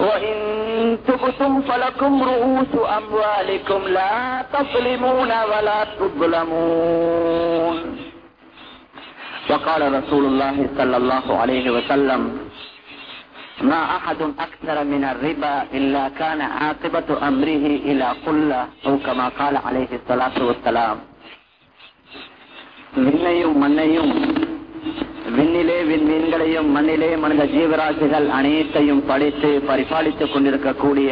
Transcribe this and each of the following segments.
وإن تبتم فلكم رؤوس أموالكم لا تظلمون ولا تظلمون وقال رسول الله صلى الله عليه وسلم ما أحد أكثر من الربا إلا كان عاقبة أمره إلى قلة أو كما قال عليه الصلاة والسلام விண்ணையும் மண்ணையும் விண்ணிலே விண்மீன்களையும் மண்ணிலே மனித ஜீவராசிகள் அனைத்தையும் படித்து பரிபாலித்துக் கொண்டிருக்கக்கூடிய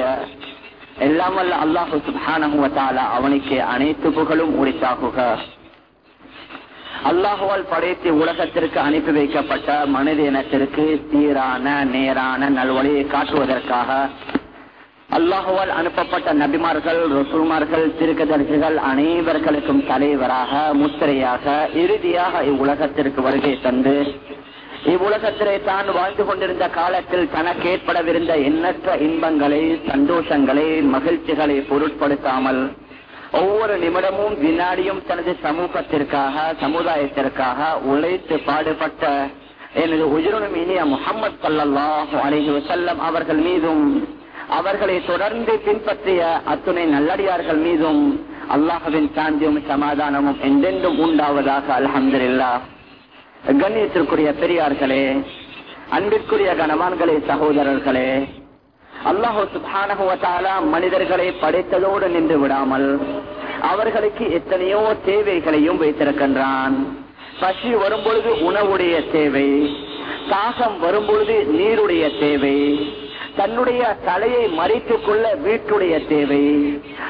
எல்லாம் வல்ல அல்லாஹு சுபானகுவத்தால அவனுக்கு அனைத்து புகழும் உரித்தாகுக. அல்லாஹுவால் படைத்து உலகத்திற்கு அனுப்பி வைக்கப்பட்ட மனித இனத்திற்கு சீரான நேரான நல்வழியை காட்டுவதற்காக அல்லாஹுவால் அனுப்பப்பட்ட நபிமார்கள் ரசூமார்கள் திருக்கதர்சிகள் அனைவர்களுக்கும் தலைவராக முத்திரையாக இறுதியாக இவ்வுலகத்திற்கு வருகை தந்து இவ்வுலகத்திலே தான் வாழ்ந்து கொண்டிருந்த காலத்தில் தனக்கு ஏற்படவிருந்த எண்ணற்ற இன்பங்களை சந்தோஷங்களை மகிழ்ச்சிகளை பொருட்படுத்தாமல் ஒவ்வொரு நிமிடமும் வினாடியும் தனது சமூகத்திற்காக சமுதாயத்திற்காக உழைத்து பாடுபட்ட எனது உயிரினும் இனிய முகமது சல்லாஹூ அலஹி வசல்லம் அவர்கள் மீதும் அவர்களை தொடர்ந்து பின்பற்றிய அத்துணை நல்லடியார்கள் மீதும் அல்லாஹவின் சாந்தியும் சமாதானமும் எந்தெந்தும் உண்டாவதாக அலமதுல்லா கண்ணியத்திற்குரிய பெரியார்களே அன்பிற்குரிய கனவான்களே சகோதரர்களே அல்லாஹு சுபானகுவத்தாலா மனிதர்களை படைத்ததோடு நின்று விடாமல் அவர்களுக்கு எத்தனையோ தேவைகளையும் வைத்திருக்கின்றான். பசி வரும்பொழுது உணவுடைய தேவை தாகம் வரும்பொழுது நீருடைய தேவை தன்னுடைய தலையை மறைத்துக் கொள்ள வீட்டுடைய தேவை.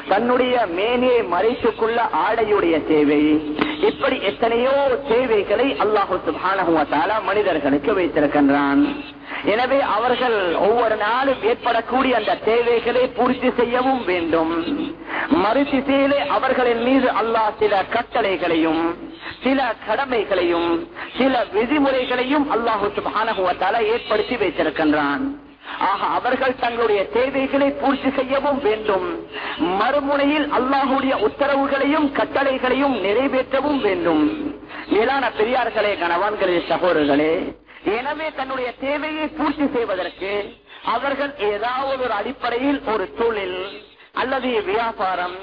தன்னுடைய மேனியை மறைத்துக் கொள்ள ஆடையுடைய தேவை. இப்படி எத்தனையோ தேவைகளை அல்லாஹு மனிதர்களுக்கு வைத்திருக்கின்றான். எனவே அவர்கள் ஒவ்வொரு நாளும் ஏற்படக்கூடிய அந்த தேவைகளை பூர்த்தி செய்யவும் வேண்டும். மறுதிசையிலே அவர்களின் மீது அல்லாஹ் சில கட்டளைகளையும் சில கடமைகளையும் சில விதிமுறைகளையும் அல்லாஹு சுபானகுவத்தாலா ஏற்படுத்தி வைத்திருக்கின்றான். ஆக அவர்கள் தங்களுடைய தேவைகளை பூர்த்தி செய்யவும் வேண்டும். மறுமுனையில் அல்லாஹுடைய உத்தரவுகளையும் கட்டளைகளையும் நிறைவேற்றவும் வேண்டும். மேலான பெரியார்களே கணவான்களே சகோதரர்களே எனவே தன்னுடைய தேவையை பூர்த்தி செய்வதற்கு அவர்கள் ஏதாவது ஒரு அடிப்படையில் ஒரு தொழில் அல்லது வியாபாரம்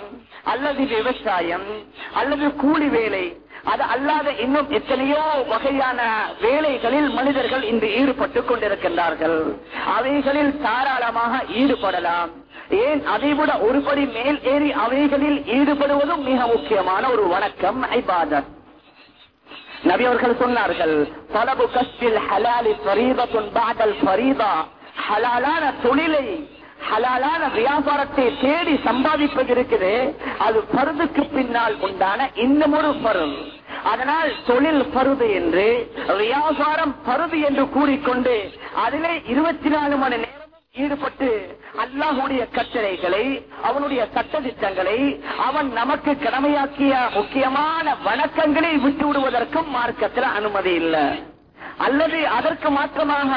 அல்லது விவசாயம் அல்லது கூலி வேலை அது அல்லாத இன்னும் எத்தனையோ வகையான வேலைகளில் மனிதர்கள் இன்று ஈடுபட்டு கொண்டிருக்கின்றார்கள். அவைகளில் தாராளமாக ஈடுபடலாம். ஏன்? அதை விட ஒருபடி மேல் ஏறி அவைகளில் ஈடுபடுவதும் மிக முக்கியமான ஒரு வணக்கம் ஐபாதத் நபி அவர்கள் சொன்னார்கள் பலபு கஸ்டில் ஹலாலி ஃபரீதத்துன் பாதல் ஃபரீதா ஹலாலான தொழிலை ஹலாலான வியாபாரத்தை தேடி சம்பாதிப்பது இருக்குது அது பருதுக்கு பின்னால் உண்டான இன்னும் ஒரு அதனால் தொழில் பருது என்று வியாபாரம் பருது என்று கூறிக்கொண்டு அதிலே இருபத்தி நாலு மணி நேரம் ஈடுபட்டு அல்லாஹுடைய கட்டளைகளை அவனுடைய சட்டதிட்டங்களை அவன் நமக்கு கடமையாக்கிய முக்கியமான வணக்கங்களை விட்டு விடுவதற்கும் மார்க்கத்தில் அனுமதி இல்லை. அல்லது அதற்கு மாற்றமாக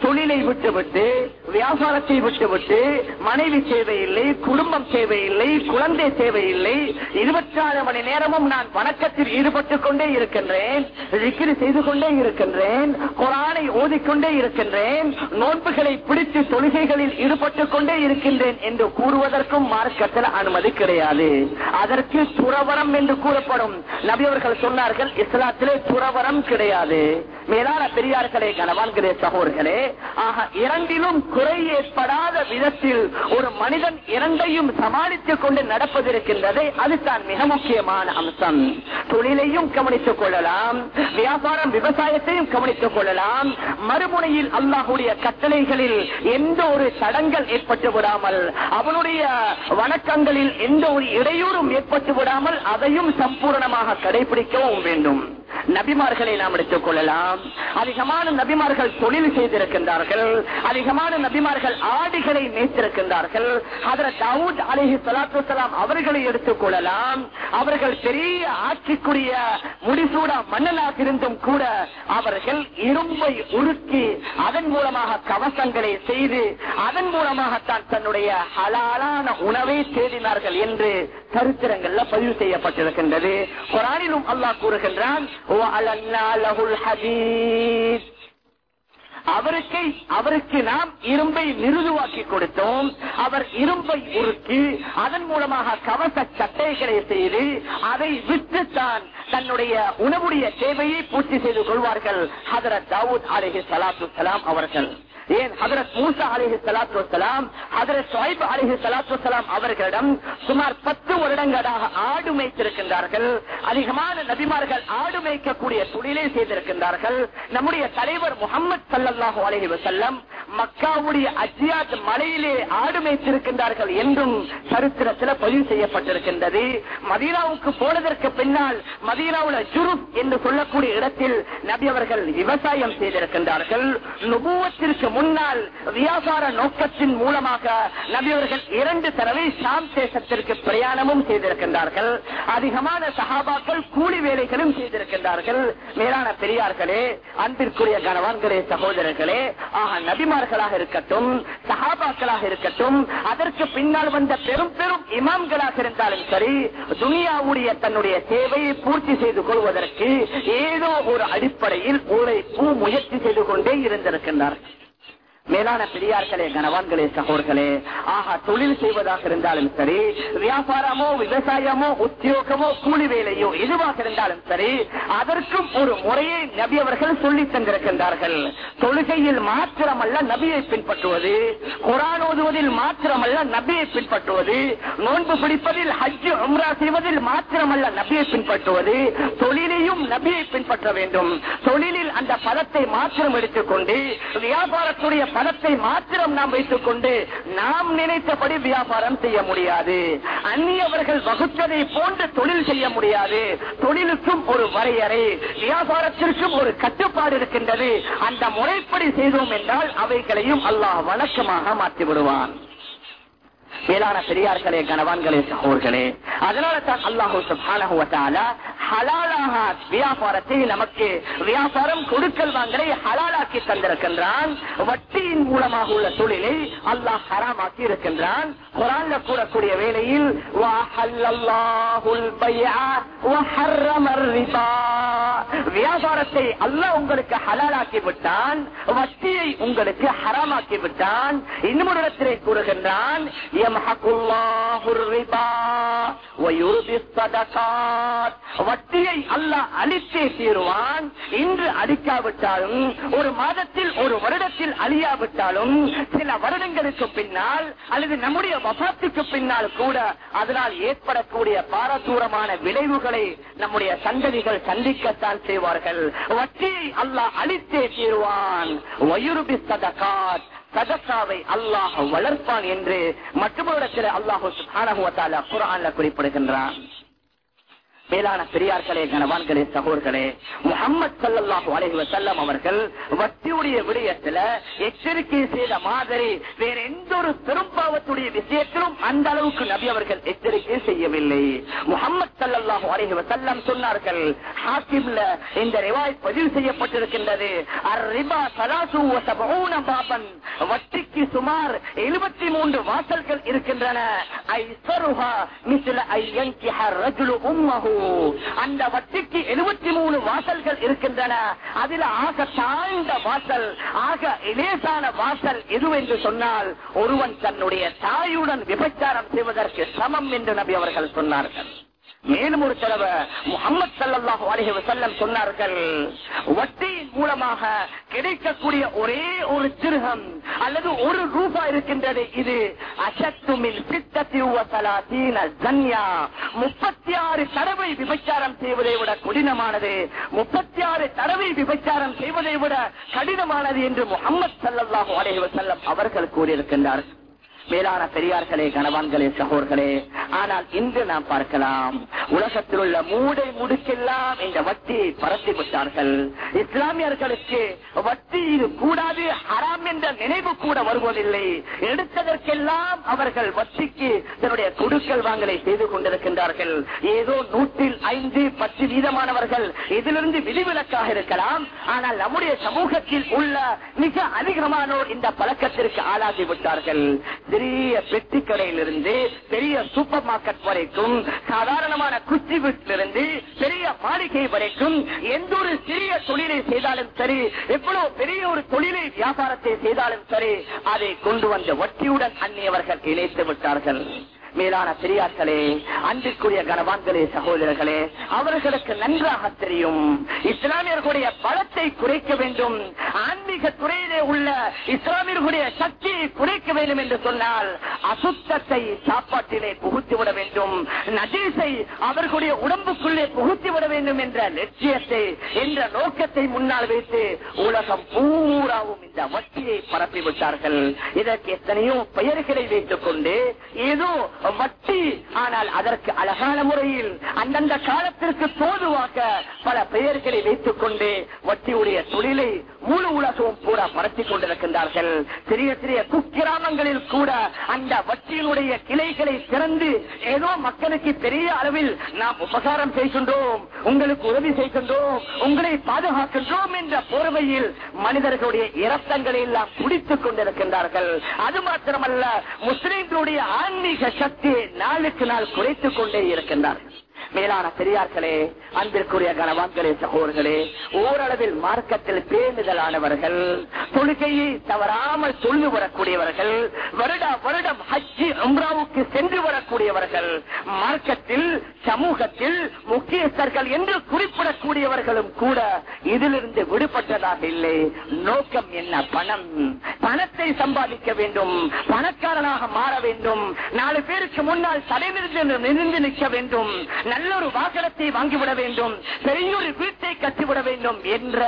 தொழிலை விட்டுவிட்டு வியாபாரத்தை விட்டுவிட்டு மனைவி தேவையில்லை குடும்பம் தேவையில்லை குழந்தை தேவையில்லை இருபத்தி ஆறு மணி நேரமும் நான் வணக்கத்தில் ஈடுபட்டுக் கொண்டே இருக்கின்றேன் விக்கிரி செய்து கொண்டே இருக்கின்றேன் குரானை ஓதிக்கொண்டே இருக்கின்றேன் நோன்புகளை பிடித்து தொழுகைகளில் ஈடுபட்டுக் கொண்டே இருக்கின்றேன் என்று கூறுவதற்கும் மார்க்கத்தில் அனுமதி கிடையாது. அதற்கு துறவரம் என்று கூறப்படும். நபி அவர்கள் சொன்னார்கள் இஸ்லாத்திலே துறவரம் கிடையாது. மேலா மேலான பெரியார்களே கனவான்களே சகோர்களே ஆக இரண்டிலும் குறை ஏற்படாத விதத்தில் ஒரு மனிதன் இரண்டையும் சமாளித்துக் கொண்டு நடப்பதிருக்கின்றது அதுதான் மிக முக்கியமான அம்சம். தொழிலையும் கவனித்துக் கொள்ளலாம் வியாபாரம் விவசாயத்தையும் கவனித்துக் கொள்ளலாம். மறுமுனையில் அல்லாஹுடைய கட்டளைகளில் எந்த ஒரு தடங்கள் ஏற்பட்டு விடாமல் அவனுடைய வணக்கங்களில் எந்த ஒரு இடையூறும் ஏற்பட்டு விடாமல் அதையும் சம்பூர்ணமாக கடைபிடிக்கவும் வேண்டும். நபிமார்களை நாம் எடுத்துக் கொள்ளலாம். அதிகமான நபிமார்கள் தொழில் செய்திருக்கின்றார்கள். அதிகமான நபிமார்கள் ஆடுகளை மேய்த்திருக்கின்றார்கள். அவர்களை எடுத்துக் கொள்ளலாம். அவர்கள் பெரிய ஆட்சிக்குரிய முடிசூட மன்னனாக இருந்தும் கூட அவர்கள் இரும்பை உருக்கி அதன் மூலமாக கவசங்களை செய்து அதன் மூலமாகத்தான் தன்னுடைய ஹலாலான உணவை தேடினார்கள் என்று சரித்திரங்கள்ல பதிவு செய்யப்பட்டிருக்கின்றது. குரானிலும் அல்லாஹ் கூறுகின்றான் அவருக்கு அவருக்கு நாம் இரும்பை மிருதுவாக்கி கொடுத்தோம். அவர் இரும்பை உருக்கி அதன் மூலமாக கவச சட்டைகளை செய்து அதை விற்றுத்தான் தன்னுடைய உணவுடைய தேவையை பூர்த்தி செய்து கொள்வார்கள் ஹதரத் தாவூத் சலாத்து சலாம் அவர்கள். ஏன் ஹதரத் மூசா அலிஹி சலாத்து வசலாம் ஹதரத் சாயிப் அலிஹி சலாத்து வசலாம் அவர்களிடம் சுமார் பத்து வருடங்களாக ஆடு மேய்த்திருக்கின்றார்கள். அதிகமான நபிமார்கள் ஆடு மேய்க்கக்கூடிய தொழிலை செய்திருக்கின்றார்கள். நம்முடைய தலைவர் முகமது சல்லாஹூ அலஹி வசல்லம் மக்காவுடைய அஜியாத் மலையிலே ஆடு மேய்த்திருக்கின்றார்கள் என்றும் சரித்திரத்தில் பதிவு செய்யப்பட்டிருக்கின்றது. மதீனாவுக்கு போனதற்கு பின்னால் மதீனாவுல ஜுருப் என்று சொல்லக்கூடிய இடத்தில் நபி அவர்கள் விவசாயம் செய்திருக்கின்றார்கள். நுபுவத்திற்கு முன்னால் வியாபார நோக்கத்தின் மூலமாக நபியவர்கள் இரண்டு தடவை ஷாம் தேசத்திற்கு பிரயாணமும் செய்திருக்கின்றார்கள். அதிகமான சகாபாக்கள் கூலி வேலைகளும் செய்திருக்கின்றார்கள். மேலான பெரியார்களே அன்பிற்குரிய கணவான்களே சகோதரர்களே ஆக நபிமார்களாக இருக்கட்டும் சகாபாக்களாக இருக்கட்டும் அதற்கு பின்னால் வந்த பெரும் பெரும் இமாம்களாக இருந்தாலும் சரி துனியாவுடைய தன்னுடைய தேவையை பூர்த்தி செய்து கொள்வதற்கு ஏதோ ஒரு அடிப்படையில் உழைப்பு முயற்சி செய்து கொண்டே இருந்திருக்கின்றார்கள். மேலான பெரியார்களே கனவான்களே சகோர்களே ஆகா தொழில் செய்வதாக இருந்தாலும் சரி வியாபாரமோ விவசாயமோ உத்தியோகமோ கூலி வேலையோ எதுவாக இருந்தாலும் சரி அதற்கும் ஒரு முறையை நபி அவர்கள் சொல்லி தந்திருக்கின்றார்கள். தொழுகையில் மாத்திரமல்ல நபியை பின்பற்றுவது குரான் ஓதுவதில் மாத்திரமல்ல நபியை பின்பற்றுவது நோன்பு பிடிப்பதில் ஹஜ் உம்ரா செய்வதில் மாத்திரமல்ல நபியை பின்பற்றுவது தொழிலையும் நபியை பின்பற்ற வேண்டும். தொழிலில் அந்த பதத்தை மாத்திரம் எடுத்துக்கொண்டு வியாபாரத்துடைய பணத்தை மாத்திரம் நாம் வைத்துக் கொண்டு நாம் நினைத்தபடி வியாபாரம் செய்ய முடியாது. அந்நியவர்கள் வகுத்ததை போன்று தொழில் செய்ய முடியாது. தொழிலுக்கும் ஒரு வரையறை வியாபாரத்திற்கும் ஒரு கட்டுப்பாடு இருக்கின்றது. அந்த முறைப்படி செய்தோம் என்றால் அவைகளையும் அல்லாஹ் வழக்கமாக மாற்றி விடுவான் மேலான பெரியார்களே கனவான்களே சகோர்களே அதனால தான் அல்லாஹூ சுபான ஹலாலாக வியாபாரத்தை நமக்கு வியாபாரம் கொடுக்கல் வாங்கலை ஹலாலாக்கி தந்திருக்கின்றான். வட்டியின் மூலமாக உள்ள தொழிலை அல்லாஹ் ஹராமாக்கி இருக்கின்றான். குரான்ல கூறக்கூடிய வேளையில் வியாபாரத்தை அல்லாஹ் உங்களுக்கு ஹலாலாக்கி விட்டான் வட்டியை உங்களுக்கு ஹராமாக்கி விட்டான். இன்னும் இடத்திலே கூறுகின்றான் வட்டியை அல்லாஹ் அழித்தே தீருவான். இன்று அழிக்காவிட்டாலும் ஒரு மாதத்தில் ஒரு வருடத்தில் அழியாவிட்டாலும் சில வருடங்களுக்கு பின்னால் அல்லது நம்முடைய வபாத்துக்கு பின்னால் கூட அதனால் ஏற்படக்கூடிய பாரதூரமான விளைவுகளை நம்முடைய சந்ததிகள் சந்திக்கத்தான் செய்வார்கள். வட்டியை அல்லாஹ் அழித்தே தீருவான். வயுருபி சதக்காவை அல்லாஹ் வளர்ப்பான் என்று மற்றொரு இடத்தில் அல்லாஹு குரான்ல குறிப்பிடுகின்றான். மேலான பெரியார்களே கனவான்களே சகோர்களே முகமது சல்லாஹூ அலஹி வசல்லம் அவர்கள் வட்டியுடைய விடயத்துல எச்சரிக்கை செய்த மாதிரி வேற எந்த ஒரு பெரும்பாவத்துடைய விஷயத்திலும் அந்த அளவுக்கு நபி அவர்கள் எச்சரிக்கை செய்யவில்லை. முகமது சல்லாஹூ அலஹி வசல்லம் சொன்னார்கள் ஹாக்கிம்ல இந்த ரிவாய் பதிவு செய்யப்பட்டிருக்கின்றது. அர்ரிபா சலாசு பாபன். வட்டிக்கு சுமார் எழுபத்தி மூன்று வாசல்கள் இருக்கின்றன. ஐ ஐசருஹா மிஸ்ல ஐயங்கிஹ ரஜுலு உம்மஹு. அந்த வட்டிக்கு எழுபத்தி மூணு வாசல்கள் இருக்கின்றன. அதில் ஆக தாழ்ந்த வாசல் ஆக இலேசான வாசல் எது என்று சொன்னால் ஒருவன் தன்னுடைய தாயுடன் விபச்சாரம் செய்வதற்கு சமம் என்று நபி அவர்கள் சொன்னார்கள். மேலும் ஒரு தடவை முகமது சல்லாஹு அலஹி வசல்லம் சொன்னார்கள் வட்டியின் மூலமாக கிடைக்கக்கூடிய ஒரே ஒரு திருகம் அல்லது ஒரு ரூபா இருக்கின்றது இது அசத்துமின் சித்தத்தி முப்பத்தி ஆறு தடவை விபச்சாரம் செய்வதை விட கடினமானது முப்பத்தி ஆறு தடவை விபச்சாரம் செய்வதை விட கடினமானது என்று முகமது சல்லாஹு அலஹி வசல்லம் அவர்கள் கூறியிருக்கின்றார்கள். மேலான பெரியார்களே கணவான்களே சகோர்களே ஆனால் இன்று நாம் பார்க்கலாம். உலகத்தில் உள்ள மூடை முடுக்கெல்லாம் இந்த வட்டியை பரத்தி விட்டார்கள். இஸ்லாமியர்களுக்கு வட்டி இது கூடாது ஹராம் என்ற நினைவு கூட வருவதில்லை. எடுத்ததற்கெல்லாம் அவர்கள் வட்டிக்கு தன்னுடைய குடுக்கல் வாங்கலை செய்து கொண்டிருக்கின்றார்கள். ஏதோ நூற்றில் ஐந்து பத்து வீதமானவர்கள் இதிலிருந்து விதிவிலக்காக இருக்கலாம். ஆனால் நம்முடைய சமூகத்தில் உள்ள மிக அதிகமானோர் இந்த பழக்கத்திற்கு ஆளாகி விட்டார்கள். பெரிய பெட்டி கடையிலிருந்து பெரிய சூப்பர் மார்க்கெட் வரைக்கும் சாதாரணமான குச்சி வீட்டிலிருந்து பெரிய மாளிகை வரைக்கும் எந்த ஒரு சிறிய தொழிலை செய்தாலும் சரி எவ்வளவு பெரிய ஒரு தொழிலை வியாபாரத்தை செய்தாலும் சரி அதை கொண்டு வந்த வட்டியுடன் அந்நியவர்கள் இணைத்து விட்டார்கள். மேலான பெரியார்களே அன்பிற்குரிய கனவான்களே சகோதரர்களே அவர்களுக்கு நன்றாக தெரியும். இஸ்லாமியர்களுடைய பலத்தை குறைக்க வேண்டும். ஆன்மீக துறையிலே உள்ள இஸ்லாமியர்களுடைய சக்தியை குறைக்க வேண்டும் என்று சொன்னால் அசுத்தத்தை சாப்பாட்டிலே புகுத்திவிட வேண்டும். நஜீசை அவர்களுடைய உடம்புக்குள்ளே புகுத்திவிட வேண்டும் என்ற லட்சியத்தை என்ற நோக்கத்தை முன்னால் வைத்து உலகம் பூராவும் இந்த வட்டியை பரப்பிவிட்டார்கள். இதற்கு எத்தனையோ பெயர்களை வைத்துக் கொண்டு ஏதோ வட்டி. ஆனால் அதற்கு அழகான முறையில் அந்தந்த காலத்திற்கு தோதுவாக்க பல பெயர்களை வைத்துக் கொண்டு வட்டியுடைய தொழிலை முழு உலகமும் கூட பரத்திக் கொண்டிருக்கின்றார்கள். சிறிய சிறிய குக்கிராமங்களில் கூட அந்த வட்டியினுடைய கிளைகளை திறந்து ஏதோ மக்களுக்கு பெரிய அளவில் நாம் உபகாரம் செய்கின்றோம் உங்களுக்கு உதவி செய்கின்றோம் உங்களை பாதுகாக்கின்றோம் என்ற போர்வையில் மனிதர்களுடைய இரத்தங்களை எல்லாம் குடித்துக் கொண்டிருக்கின்றார்கள். அது மாத்திரமல்ல முஸ்லிம்களுடைய ஆன்மீக சக்தியை நாளுக்கு நாள் குறைத்துக் கொண்டே இருக்கின்றார்கள். மேலான பெரியார்களே அன்பிற்குரிய கனவான்களே சகோதர்களே ஓரளவில் மார்க்கத்தில் பேணுதலானவர்கள் தொழுகையை தவறாமல் சொல்லி வரக்கூடியவர்கள் வருடா வருடம் ஹஜ்ஜி உம்ராவுக்கு சென்று வரக்கூடியவர்கள் மார்க்கத்தில் சமூகத்தில் முக்கியஸ்தர்கள் என்று குறிப்பிடக்கூடியவர்களும் கூட இதிலிருந்து விடுபட்டதாக இல்லை. நோக்கம் என்ன? பணம். பணத்தை சம்பாதிக்க வேண்டும். பணக்காரனாக மாற வேண்டும். நாலு பேருக்கு முன்னால் தலைநிறுந்து நின்று நிற்க வேண்டும். நல்ல ஒரு வாகனத்தை வாங்கிவிட வேண்டும் பெரிய ஒரு வீட்டை கட்டிவிட வேண்டும் என்ற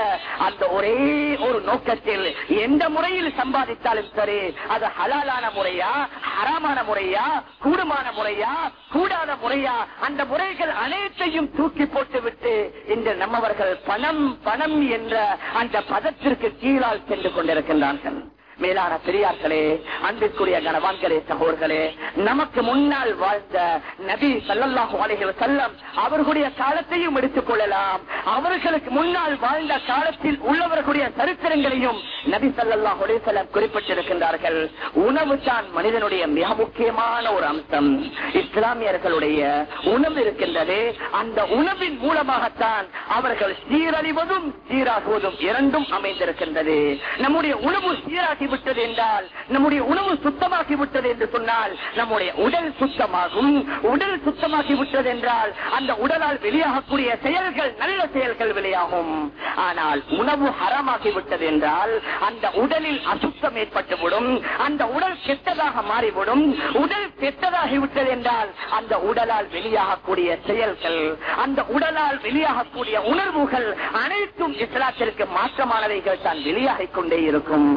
அந்த ஒரே ஒரு நோக்கத்தில் எந்த முறையில் சம்பாதித்தாலும் சரி அது ஹலாலான முறையா ஹராமான முறையா கூடுமான முறையா கூடாத முறையா அந்த முறைகள் அனைத்தையும் தூக்கி போட்டுவிட்டு இன்று நம்மவர்கள் பணம் பணம் என்ற அந்த பதத்திற்கு கீழால் சென்று கொண்டிருக்கின்றார்கள். மேலான பெரியார்களே அன்பிற்குரிய கனவான்களே சகோர்களே நமக்கு முன்னால் வாழ்ந்த நபி சல்லாஹு அலைகள் செல்லம் அவர்களுடைய காலத்தையும் எடுத்துக் கொள்ளலாம். அவர்களுக்கு முன்னால் வாழ்ந்த காலத்தில் உள்ளவர்களுடைய சரித்திரங்களையும் நபி சல்லாஹு அலைஹி வஸல்லம் குறிப்பிட்டிருக்கின்றார்கள். உணவு தான் மனிதனுடைய மிக முக்கியமான ஒரு அம்சம். இஸ்லாமியர்களுடைய உணவு இருக்கின்றது. அந்த உணவின் மூலமாகத்தான் அவர்கள் சீரழிவதும் சீராகுவதும் இரண்டும் அமைந்திருக்கின்றது. நம்முடைய உணவு சீராகி விட்டது என்றால் நம்முடைய உணவு சுத்தமாகி விட்டது என்று சொன்னால் நம்முடைய உடல் சுத்தமாகும். உடல் சுத்தமாகி விட்டது என்றால் அந்த உடலால் வெளியாகக்கூடிய செயல்கள் நல்ல செயல்கள் வெளியாகும். ஆனால் உணவு ஹரமாகி விட்டது என்றால் அந்த உடலில் அசுத்தம் ஏற்பட்டுவிடும். அந்த உடல் கெட்டதாக மாறிவிடும். உடல் கெட்டதாகி விட்டது என்றால் அந்த உடலால் வெளியாகக்கூடிய செயல்கள் அந்த உடலால் வெளியாகக்கூடிய உணர்வுகள் அனைத்தும் இஸ்லாத்திற்கு மாற்றமானவைகள் தான் வெளியாகிக் கொண்டே இருக்கும்.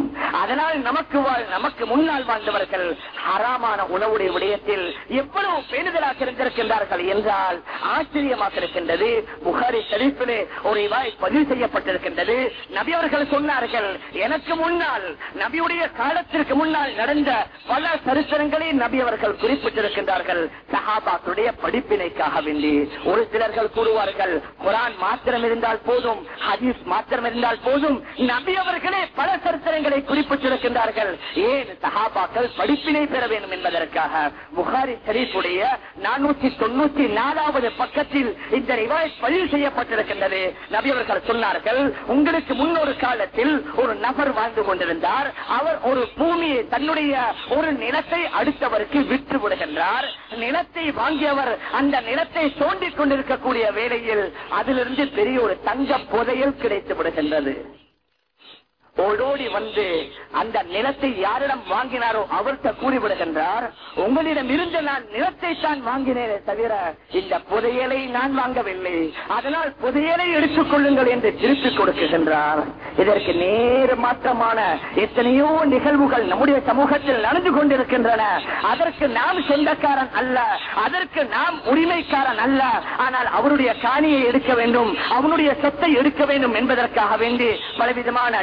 அதனால் ஆனால் நமக்கு நமக்கு முன்னால் வாழ்ந்தவர்கள் ஹராமான உணவுடைய விடயத்தில் எவ்வளவு பேணுதலாக இருந்திருக்கின்றார்கள் என்றால் ஆச்சரியமாக இருக்கின்றது. புகாரி ஷரீஃபிலே ஒரு இவாய் பதிவு செய்யப்பட்டிருக்கின்றது. நபி அவர்கள் சொன்னார்கள் எனக்கு முன்னால் நபியுடைய காலத்திற்கு முன்னால் நடந்த பல சரித்திரங்களை நபி அவர்கள் குறிப்பிட்டிருக்கின்றார்கள். சஹாபாக்களுடைய படிப்பினைக்காக வேண்டி. ஒரு சிலர்கள் கூறுவார்கள் குரான் மாத்திரம் இருந்தால் போதும் ஹதீஸ் மாத்திரம் இருந்தால் போதும். நபி அவர்களே பல சரித்திரங்களை குறிப்பிட்டிருக்கின்றார்கள் ஏன் சஹாபாக்கள் படிப்பினை பெற வேண்டும் என்பதற்காக? புகாரி ஷரீஃபுடைய நானூத்தி தொண்ணூத்தி நாலாவது பக்கத்தில் இந்த ரிவாயத் பதிவு செய்யப்பட்டிருக்கின்றது. நபி அவர்கள் சொன்னார்கள் உங்களுக்கு முன்னொரு காலத்தில் ஒரு நபர் வாழ்ந்து கொண்டிருந்தார். அவர் ஒரு பூமியை தன்னுடைய ஒரு நிலத்தை அடுத்தவருக்கு விற்று விடுகின்றார். நிலத்தை வாங்கியவர் அந்த நிலத்தை தோண்டிக் கொண்டிருக்கக்கூடிய வேளையில் அதிலிருந்து பெரிய ஒரு தங்க புதையல் கிடைத்து விடுகின்றது. ஓடோடி வந்து அந்த நிலத்தை யாரிடம் வாங்கினாரோ அவர்கிட்ட கூறிவிடுகின்றார் உங்களிடம் இருந்து நான் நிலத்தை தான் வாங்கினேனே தவிர இந்த புதையலை நான் வாங்கவில்லை. அதனால் புதையலை எடுத்துக் கொள்ளுங்கள் என்று திருப்பி கொடுக்குகின்றார் இதற்கு நேர் மாற்றமான எத்தனையோ நிகழ்வுகள் நம்முடைய சமூகத்தில் நடந்து கொண்டிருக்கின்றன. அதற்கு நாம் சொந்தக்காரன் அல்ல அதற்கு நாம் உரிமைக்காரன் அல்ல. ஆனால் அவருடைய காணியை எடுக்க வேண்டும் அவனுடைய சொத்தை எடுக்க வேண்டும் என்பதற்காக வேண்டி பலவிதமான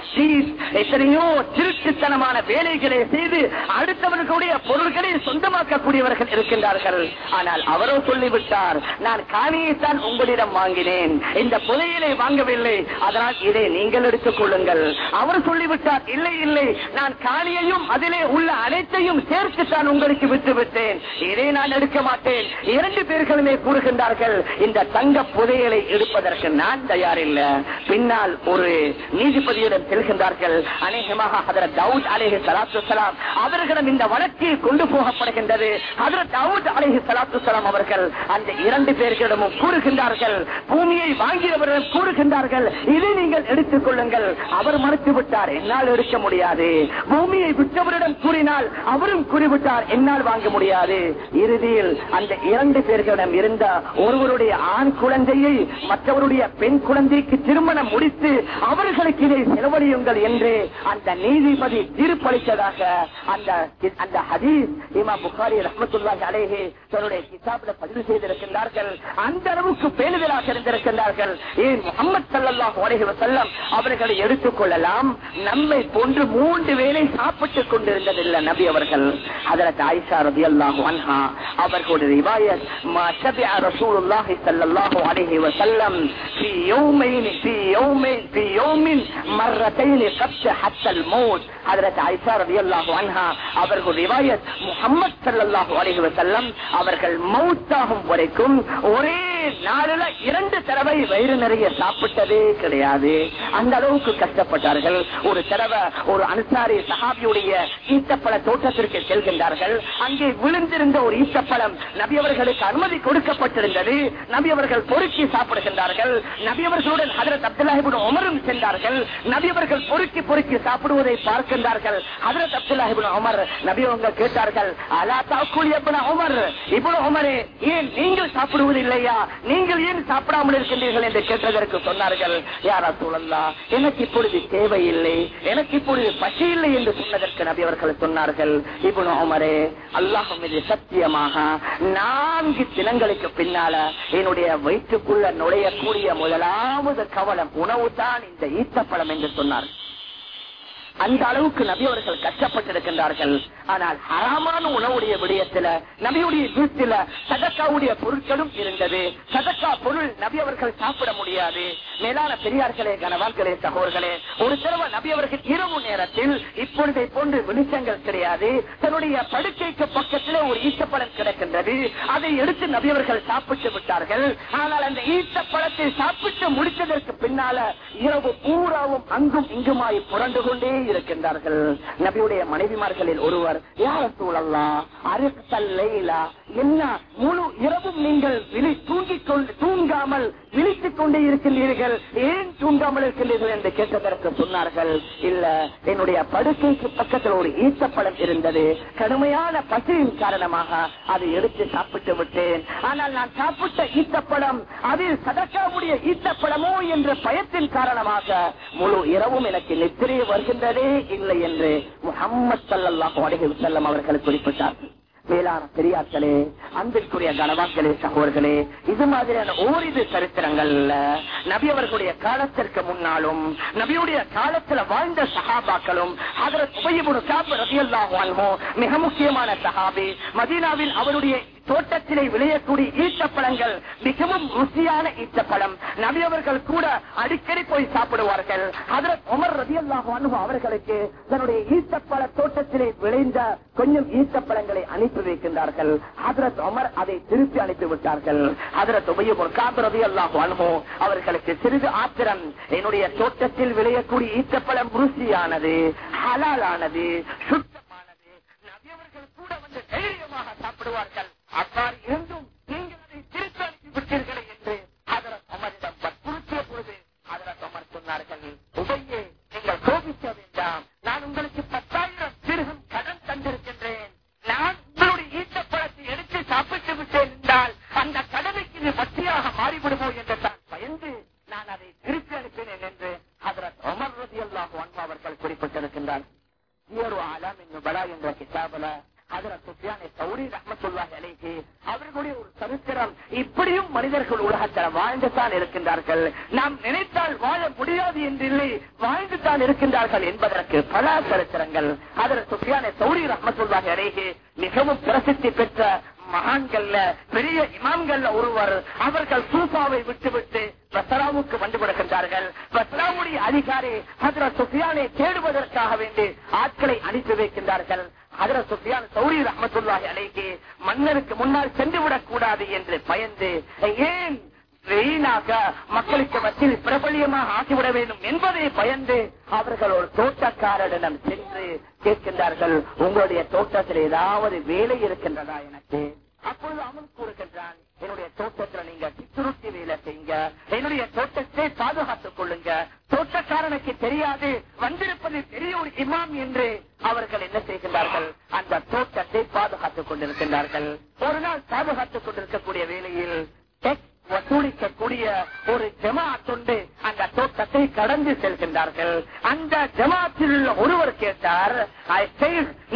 எத்தனையோ திருட்டுத்தனமான வேலைகளை செய்து அடுத்தவர்களுடைய பொருள்களை சொந்தமாக்கக்கூடியவர்கள் இருக்கின்றார்கள். ஆனால் அவரோ சொல்லிவிட்டார் நான் காணியைத்தான் உங்களிடம் வாங்கினேன். இந்த புதையலை வாங்கவில்லை. அதனால் இதை நீங்கள் எடுத்துக் கொள்ளுங்கள். அவர் சொல்லிவிட்டார் இல்லை இல்லை. நான் காணியையும் அதிலே உள்ள அனைத்தையும் சேர்த்துத்தான் உங்களுக்கு விட்டுவிட்டேன் இதை நான் எடுக்க மாட்டேன். இரண்டு பேர்களுமே கூறுகின்றார்கள் இந்த தங்க புதையலை எடுப்பதற்கு நான் தயாரில்லை. பின்னால் ஒரு நீதிபதியிடம் செல்கின்றார்கள் அநேகமாக ஹதரத் தவுத் அலேஹி சலாத்து சலாம் அவர்களிடம் இந்த வழக்கு கொண்டு போகப்படுகின்றது. ஹதரத் தவுத் அலேஹி சலாத்து சலாம் அவர்கள் அந்த இரண்டு பேர்களிடமும் கூறுகின்றார்கள். பூமியை வாங்கியவரிடம் கூறுகின்றார்கள். இதை நீங்கள் எடுத்துக் கொள்ளுங்கள். அவர் மறுத்து விட்டார் என்னால் எடுக்க முடியாது. பூமியை விட்டவரிடம் கூறினால் அவரும் கூறிவிட்டார். என்னால் வாங்க முடியாது. இறுதியில் அந்த இரண்டு பேர்களிடம் இருந்த ஒருவருடைய ஆண் குழந்தையை மற்றவருடைய பெண் குழந்தைக்கு திருமணம் முடித்து அவர்களுக்கு இதை செலவழியுங்கள் என்று அந்த நீதிபதி தீர்ப்பளித்ததாக அந்த அந்த ஹதீஸ் இமா புகாரி ரஹமத்துல்லாஹி அலேஹி தன்னுடைய கிதாபில் பதிவு செய்திருக்கின்றார்கள். அந்த அளவுக்கு பேணுதலாக இருந்திருக்கின்றார்கள். ஏன் முகமது சல்லாஹ் அலேஹி வசல்லம் அவர்களை எடுத்துக்கொள்ளலாம் நம்மை போன்று மூன்று வேளை சாப்பிட்டுக் கொண்டிருந்ததில்லை நபி அவர்கள். அதற்கு ஆயிஷா ரபி அல்லாஹு அன்ஹா அவர்களுடைய ரிவாயத் மா ஷபிஅ ரசூலுல்லாஹி ஸல்லல்லாஹு அலைஹி வஸல்லம் ஃபீ யௌமைன் ஃபீ யௌமைன் ஃபீ யௌமின் அவர்கள் முகமது அவர்கள் மௌத்தாகும் வரைக்கும் ஒரே நாளில் இரண்டு தடவை வயிறு நிறைய சாப்பிட்டதே கிடையாது. அந்த அளவுக்கு கஷ்டப்பட்டார்கள். ஒரு தடவை ஒரு அனுசாரி சஹாபியுடைய ஈத்தப்பழ தோட்டத்திற்கு செல்கின்றார்கள். அங்கே விழுந்திருந்த ஒரு ஈத்தப்பழம் நபியவர்களுக்கு அனுமதி கொடுக்கப்பட்டிருந்தது. நபியவர்கள் பொறுக்கி சாப்பிடுகின்றார்கள். நபியவர்களுடன் ஹதரத் அப்துல்லாஹிபுடன் உமரும் சென்றார்கள். நபியவர்கள் பொறுக்கி பொறுக்கி சாப்பிடுவதை பார்க்கின்றார்கள். அதில் ஹதரத் அப்துல்லாஹிபின் உமர் நபியவங்க கேட்டார்கள் அலா தாக்குல் எப்பன உமர்? இப்னு உமரே ஏன் நீங்கள் சாப்பிடுவது இல்லையா நீங்கள் ஏன் சாப்பிடாமல் இருக்கின்றீர்கள்? என்று கேட்டதற்கு சொன்னார்கள் யாரா சூழல்லா எனக்கு இப்பொழுது தேவையில்லை எனக்கு இப்பொழுது பசி இல்லை என்று சொன்னதற்கு நபி அவர்கள் சொன்னார்கள் இப்னு உமரே அல்லாஹும் இது சத்தியமாக நான்கு தினங்களுக்கு பின்னால என்னுடைய வயிற்றுக்குள்ள நுழையக்கூடிய முதலாவது கவலம் உணவு தான் இந்த ஈத்தப்பழம் என்று சொன்னார்கள். அந்த அளவுக்கு நபி அவர்கள் கஷ்டப்பட்டிருக்கின்றார்கள். ஆனால் ஹராமான உணவுடைய விடயத்துல நபியுடைய வீட்டில சதக்காவுடைய பொருட்களும் இருந்தது. சதக்கா பொருள் நபி அவர்கள் சாப்பிட முடியாது. மேலான பெரியார்களே கனவான்களே சகோதர்களே ஒரு தடவை நபி அவர்கள் இரவு நேரத்தில் இப்பொழுதை போன்று வெளிச்சங்கள் கிடையாது. தன்னுடைய படுக்கைக்கு பக்கத்தில் ஒரு ஈச்சப்பழம் கிடக்கின்றது. அதை எடுத்து நபி அவர்கள் சாப்பிட்டு விட்டார்கள். ஆனால் அந்த ஈச்சப்பழத்தை சாப்பிட்டு முடித்ததற்கு பின்னால இரவு பூராவும் அங்கும் இங்குமாய் புரண்டு கொண்டே இருக்கின்றார்கள். நபியுடைய மனைவிமார்களில் ஒருவர் யார் சூழல்லா அருத்தல்லைலா என்ன முழு இரவும் நீங்கள் விழி தூங்கிக் தூங்காமல் விழித்துக் கொண்டே இருக்கின்றீர்கள் ஏன் தூங்காமல் இருக்கின்றீர்கள்? என்று கேட்டதற்கு சொன்னார்கள். இல்ல என்னுடைய படுக்கைக்கு பக்கத்தில் ஒரு ஈச்சப்பழம் இருந்தது. கடுமையான பசியின் காரணமாக அதை எடுத்து சாப்பிட்டு விட்டேன். ஆனால் நான் சாப்பிட்ட ஈச்சப்பழம் அதில் சதக்காவுடைய ஈச்சப்பழமோ என்ற பயத்தின் காரணமாக முழு இரவும் எனக்கு நித்திரையே வருகின்றது இல்லை என்று முகம்மது சல்லாஹூ அலைஹி செல்லம் அவர்கள் குறிப்பிட்டார்கள் மேலான பெரியார்களே அன்பிற்குரிய கனவாக்களே சகோதர்களே இது மாதிரியான ஓரிரு சரித்திரங்கள்ல நபி அவர்களுடைய காலத்திற்கு முன்னாலும் நபியுடைய காலத்துல வாழ்ந்த சகாபாக்களும் அதற்கு மிக முக்கியமான சகாபி மதீனாவில் அவருடைய தோட்டத்திலே விளையக்கூடிய ஈச்சப்பழங்கள் மிகவும் ருசியான ஈச்சப்பழம். நவியவர்கள் கூட அடிக்கடி போய் சாப்பிடுவார்கள். அதில் உமர் ரதியல்லாஹு அவர்களுக்கு தன்னுடைய ஈச்சப்பழ தோட்டத்திலே விளைந்த கொஞ்சம் ஈச்சப்பழங்களை அனுப்பி வைக்கின்றார்கள். ஹதரத் உமர் அதை திருப்பி அனுப்பி விட்டார்கள். ஹதரத் உபயம் காபிரதி அல்லாஹ் அவர்களுக்கு சிறிது ஆத்திரம். என்னுடைய தோட்டத்தில் விளையக்கூடிய ஈச்சப்பழம் ருசியானது ஹலாலானது சுத்தமானது. நபியவர்கள் கூட வந்து தைரியமாக சாப்பிடுவார்கள். அவ்வாறு இருந்தும் நீங்கள் அதை திருப்பி அனுப்பி விட்டீர்களே என்று ஹதரத் உமரிடம் வற்புறுத்திய பொழுது ஹதரத் உமர் சொன்னார்கள் உபையே நீங்கள் கோபிக்க வேண்டாம் நான் உங்களுக்கு பத்தாயிரம் திருகம் கடன் தந்திருக்கின்றேன் நான் உங்களுடைய ஈட்டப்பழத்தை எடுத்து சாப்பிட்டு விட்டேன் என்றால் அந்த கடனுக்கு இது வட்டியாக மாறிவிடுமோ என்று தான் பயந்து நான் அதை திருப்பி அனுப்பினேன் என்று ஹதரத் உமர் ரதி அல்லாஹ் அவர்கள் குறிப்பிட்டிருக்கின்றார் சியரு ஆலாமின் நுபலா என்ற கிதாபுல ஹதரத் சுஃபியானை சௌரி ரஹ்மத்துல்லாஹி அலைஹி அவர்களுடைய ஒரு சரித்திரம் இப்படியும் மனிதர்கள் உலகத்தில் வாழ்ந்துதான் இருக்கின்றார்கள் நாம் நினைத்தால் வாழ முடியாது என்றில்லை வாழ்ந்துதான் இருக்கின்றார்கள் என்பதற்கு பல சரித்திரங்கள் ஹதரத் சுஃபியானை சௌரி ரஹ்மத்துல்லாஹி அலைஹி மிகவும் பிரசித்தி பெற்ற மகான்கள்ல பெரிய இமாம்கள்ல ஒருவர் அவர்கள் சூஃபாவை விட்டுவிட்டு பஸ்ராவுக்கு வந்து விடுகின்றார்கள். பஸ்ராவுடைய அதிகாரி ஹதர சுஃபியானை தேடுவதற்காக வேண்டி ஆட்களை அனுப்பி வைக்கின்றார்கள். ஹதர சுஃபியான் சௌரி ரஹமத்துல்லாஹி அலைக்கு மன்னருக்கு முன்னால் சென்று விடக் கூடாது என்று பயந்து ஏன் வீணாக மக்களுக்கு மத்தியில் பிரபலியமாக ஆக்கிவிட வேண்டும் என்பதை பயந்து அவர்கள் ஒரு தோட்டக்காரரிடம் சென்று கேட்கின்றார்கள் உங்களுடைய தோட்டத்தில் ஏதாவது வேலை இருக்கின்றதா எனக்கு? அப்பொழுது அவன் கூறுகின்றான் என்னுடைய தோட்டத்தில் நீங்க சுருத்தி வேலை செய்யுங்க என்னுடைய தோட்டத்தை பாதுகாத்துக் கொள்ளுங்க. தோட்டக்காரனுக்கு தெரியாது வந்திருப்பது பெரிய ஒரு இமாம் என்று அவர்கள் என்ன செய்கின்றார்கள்? அந்த தோட்டத்தை பாதுகாத்துக் கொண்டிருக்கின்றார்கள். ஒரு நாள் பாதுகாத்துக் கொண்டிருக்கக்கூடிய வேலையில் டெக் வசூலிக்கக்கூடிய ஒரு ஜமாத்துண்டு அந்த தோட்டத்தை கடந்து செல்கின்றார்கள். அந்த ஜமாத்தில் உள்ள ஒருவர் கேட்டார்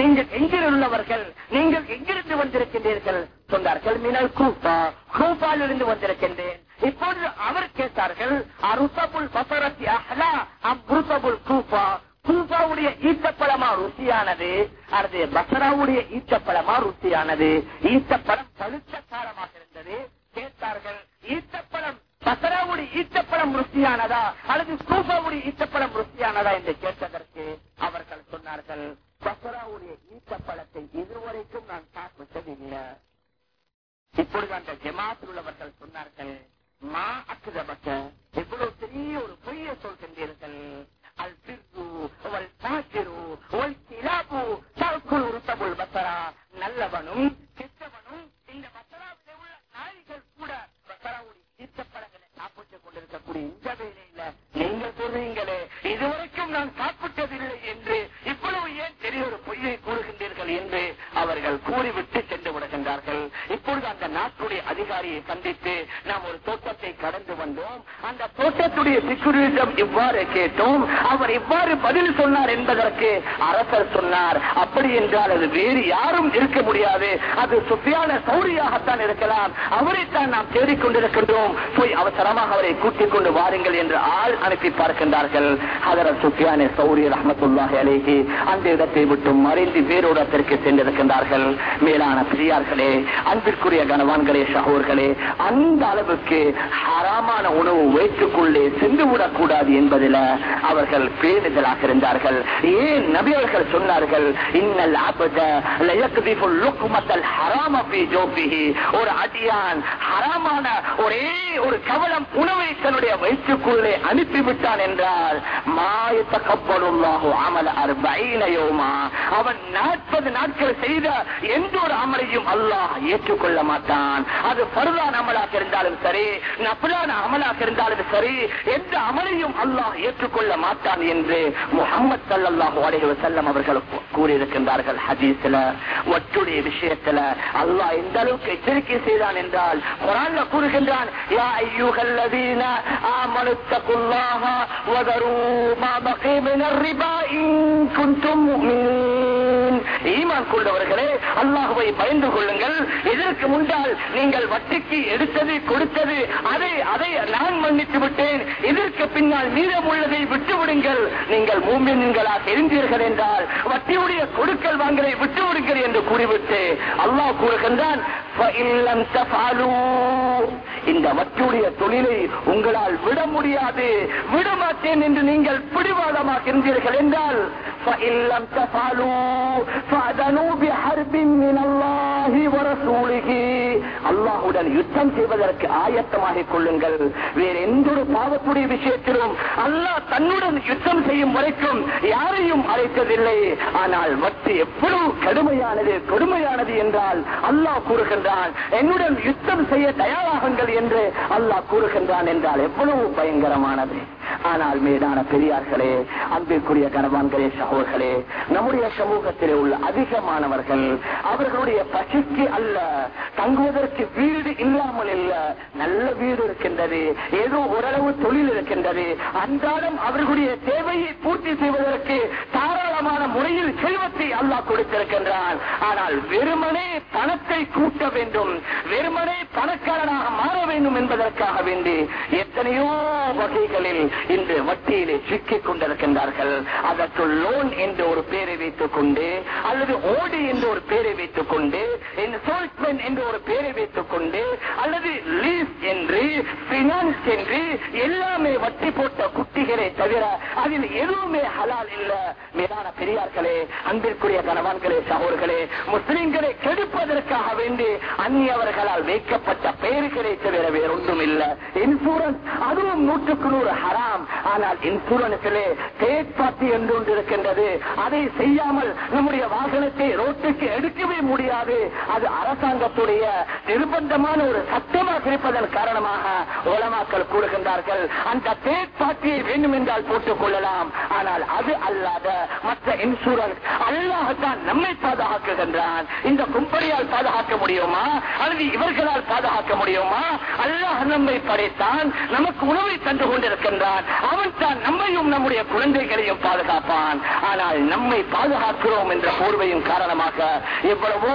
நீங்கள் எங்கில் உள்ளவர்கள்? நீங்கள் எங்கிருந்து வந்திருக்கின்றீர்கள்? சொன்னார்கள் மினல் கூப்பா கூப்பால் இருந்து வந்திருக்கின்றேன். இப்பொழுது அவர் கேட்டார்கள் அருசபுல் பசரத்தி அஹ்லா அம்ருசபுல் கூப்பா கூப்பாவுடைய ஈட்டப்பழமா ருசியானது அல்லது பசராவுடைய ஈட்டப்பழமா ருசியானது? ஈட்டப்பழம் பழுச்சக்காரமாக இருந்தது. கேட்டார்கள் ஈட்டப்படம் பசராவுடைய ஈட்டப்படம் ருசியானதா? அல்லது கூப்பாவுடைய ஈட்டப்படம் ருசியானதா என்று கேட்டதற்கு அவர்கள் சொன்னார்கள் பசராவுடைய ஈச்சப்பழத்தை இதுவரைக்கும் நான் சாப்பிட்டதில்லை இப்பொழுது அந்த ஜமாத்தில் உள்ளவர்கள் சொன்னார்கள் மா அக்குதபக்க எவ்வளவு பெரிய ஒரு பொய்ய சொல்கின்றீர்கள் அல் பிர்ரு வல் பாக்கிரு வல் கிலாபு தற்குள் உருத்தபுல் பசரா நல்லவனும் கெட்டவனும் இந்த பசராவிலே உள்ள நாய்கள் கூட பசராவுடைய ஈர்க்கப்படங்களை சாப்பிட்டுக் கொண்டிருக்கக்கூடிய இந்த வேலையில நீங்கள் சொல்றீங்களே இதுவரைக்கும் நான் சாப்பிட்டதில்லை என்று இவ்வளவு ஏன் பெரிய ஒரு பொய்யை கூறுகின்றீர்கள் என்று அவர்கள் கூறிவிட்டு சென்று விடுகின்றார்கள் இப்பொழுது அந்த நாட்டுடைய அதிகாரியை சந்தித்து நாம் ஒரு தோட்டத்தை கடந்து வந்தோம் அந்த தோட்டத்துடைய செக்யூரிடம் இவ்வாறு கேட்டோம் அவர் இவ்வாறு பதில் சொன்னார் என்பதற்கு அரசர் சொன்னார் அப்படி என்றால் அது வேறு யாரும் இருக்க முடியாது அது சுத்தியான தான் இருக்கலாம். அவரைத்தான் நாம் தேடிக்கொண்டிருக்கின்றோம் போய் அவசரமாக அவரை கூட்டிக் கொண்டு வாருங்கள் என்று ஆள் அனுப்பி பார்க்கின்றார்கள். அதர சுத்தியான சௌரிய ரஹமத்துல்லாஹி அலேஹி அந்த இடத்தை விட்டு மறைந்து வேறோடத்திற்கு சென்றிருக்கின்றார்கள். மேலான பெரியார்களே அன்பிற்குரிய கனவான்களே சகோர்களே அந்த அளவுக்கு ஹராமான உணவு வயிற்றுக்குள்ளே சென்று விடக்கூடாது என்பதில் அவர்கள் பேருதலாக இருந்தார்கள். ஏன் நபி அவர்கள் சொன்னார்கள் இன்னல் ஆபத லுக்மத்தல் ஹராம ஃபீ ஒரு அடியான் ஹராமான ஒரே ஒரு கவலம் உணவை தன்னுடைய வயிற்றுக்குள்ளே அனுப்பிவிட்டான் என்றால் மாயத்த கப்பலுல்லாஹு அமல அர்பைனயோமா அவன் நாற்பது நாட்கள் செய்த எந்த ஒரு அமலையும் அல்லாஹ் ஏற்றுக்கொள்ள மாட்டான். அது பருதான அமலாக இருந்தாலும் சரி நபலான அமலாக இருந்தாலும் சரி எந்த அமலையும் அல்லாஹ் ஏற்றுக்கொள்ள மாட்டான் என்று முகமது சல்லாஹு அலைஹி வஸல்லம் அவர்கள் கூறியிருக்கின்றார்கள் ஹதீஸ்ல. ஒற்றுடைய விஷயத்துல அல்லாஹ் எந்த அளவுக்கு எச்சரிக்கை செய்தான் என்றால் குரான்ல கூறுகின்றான் ஈமான் கொண்டவர்களே அல்லாஹுவை பயந்து கொள்ளுங்கள். இதற்கு முன்னால் நீங்கள் வட்டிக்கு எடுத்தது கொடுத்தது அதை அதை நான் மன்னித்து விட்டேன் இதற்கு பின்னால் மீதமுள்ளதை விட்டு விடுங்கள் நீங்கள் மூமின்களாக இருந்தீர்கள் என்றால் வட்டியுடைய கொடுக்கல் வாங்கலை விட்டு விடுங்கள் என்று கூறிவிட்டு அல்லாஹ் கூறுகின்றான் فَإِن لَّمْ تَفْعَلُوا இந்த வட்டியுடைய தொழிலை உங்களால் விட முடியாது விட மாட்டேன் என்று நீங்கள் பிடிவாதமாக இருந்தீர்கள் என்றால் فَإِن لَّمْ تَفْعَلُوا فَأْذَنُوا بِحَرْبٍ مِّنَ اللَّهِ وَرَسُولِهِ அல்லாஹுடன் யுத்தம் செய்வதற்கு ஆயத்தமாக கொள்ளுங்கள். வேற எந்த ஒரு பாவத்துடைய விஷயத்திலும் அல்லாஹ் தன்னுடன் யுத்தம் செய்யும் வரைக்கும் யாரையும் அழைத்ததில்லை. ஆனால் வட்டி எவ்வளவு கடுமையானது கொடுமையானது என்றால் அல்லாஹ் கூறுகின்றான் என்னுடன் யுத்தம் செய்ய தயாராகுங்கள் என்று அல்லாஹ் கூறுகின்றான் என்றால் எவ்வளவு பயங்கரமானது. ஆனால் மேதான பெரியார்களே அன்பிற்குரிய கணவான்களே சகோதர்களே நம்முடைய சமூகத்திலே உள்ள அதிகமானவர்கள் அவர்களுடைய பசிக்கு அல்ல தங்குவதற்கு வாழ்வதற்கு வீடு இல்லாமல் இல்ல. நல்ல வீடு இருக்கின்றது. ஏதோ ஓரளவு தொழில் இருக்கின்றது. அன்றாடம் அவர்களுடைய தேவையை பூர்த்தி செய்வதற்கு தாராளமான முறையில் செல்வத்தை அல்லாஹ் கொடுத்திருக்கின்றான். ஆனால் வெறுமனே பணத்தை கூட்ட வேண்டும். வெறுமனே பணக்காரனாக மாற வேண்டும் என்பதற்காக வேண்டி எத்தனையோ வகைகளில் இன்று வட்டியிலே சிக்கிக் கொண்டிருக்கின்றார்கள். அதற்கு லோன் என்று ஒரு பெயரை வைத்துக் கொண்டு அல்லது ஓடி என்று ஒரு பெயரை வைத்துக் கொண்டு என்று ஒரு பேர் வைத்துக் கொண்டு அல்லது லீஸ் என்று பினான்ஸ் என்று எல்லாமே வட்டி போட்ட குட்டிகளை தவிர அதில் எதுவுமே ஹலால் இல்ல. மேலான பெரியார்களே அன்பிற்குரிய கணவான்களே சகோர்களே முஸ்லிம்களை கெடுப்பதற்காக வேண்டி அந்நியவர்களால் வைக்கப்பட்ட பெயர்களை தவிர வேறொன்றும் இல்ல. இன்சூரன்ஸ் அதுவும் நூற்றுக்கு நூறு ஹராம். ஆனால் இன்சூரன்ஸிலே தேர்ட் பார்ட்டி என்று ஒன்று இருக்கின்றது. அதை செய்யாமல் நம்முடைய வாகனத்தை ரோட்டுக்கு எடுக்கவே முடியாது. அது அரசாங்கத்துடைய நிர்பந்தமான ஒரு சட்டமாக இருப்பதன் காரணமாக உலமாக்கள் கூறுகின்றார்கள் அந்த தேர்ட் பார்ட்டியை வேண்டும் என்றால் போட்டுக் கொள்ளலாம். ஆனால் அது அல்லாத மற்ற இன்சூரன்ஸ் அல்லாஹத்தான் நம்மை பாதுகாக்குகின்றான் இந்த கும்படியால் பாதுகாக்க முடியுமா? அல்லது இவர்களால் பாதுகாக்க முடியுமா? அல்லாஹ் நம்மை படைத்தான் நமக்கு உணவை தந்து கொண்டிருக்கின்றான். அவன் தான் நம்மையும் நம்முடைய குழந்தைகளையும் பாதுகாப்பான். ஆனால் நம்மை பாதுகாக்கிறோம் என்ற போர்வையின் காரணமாக எவ்வளவோ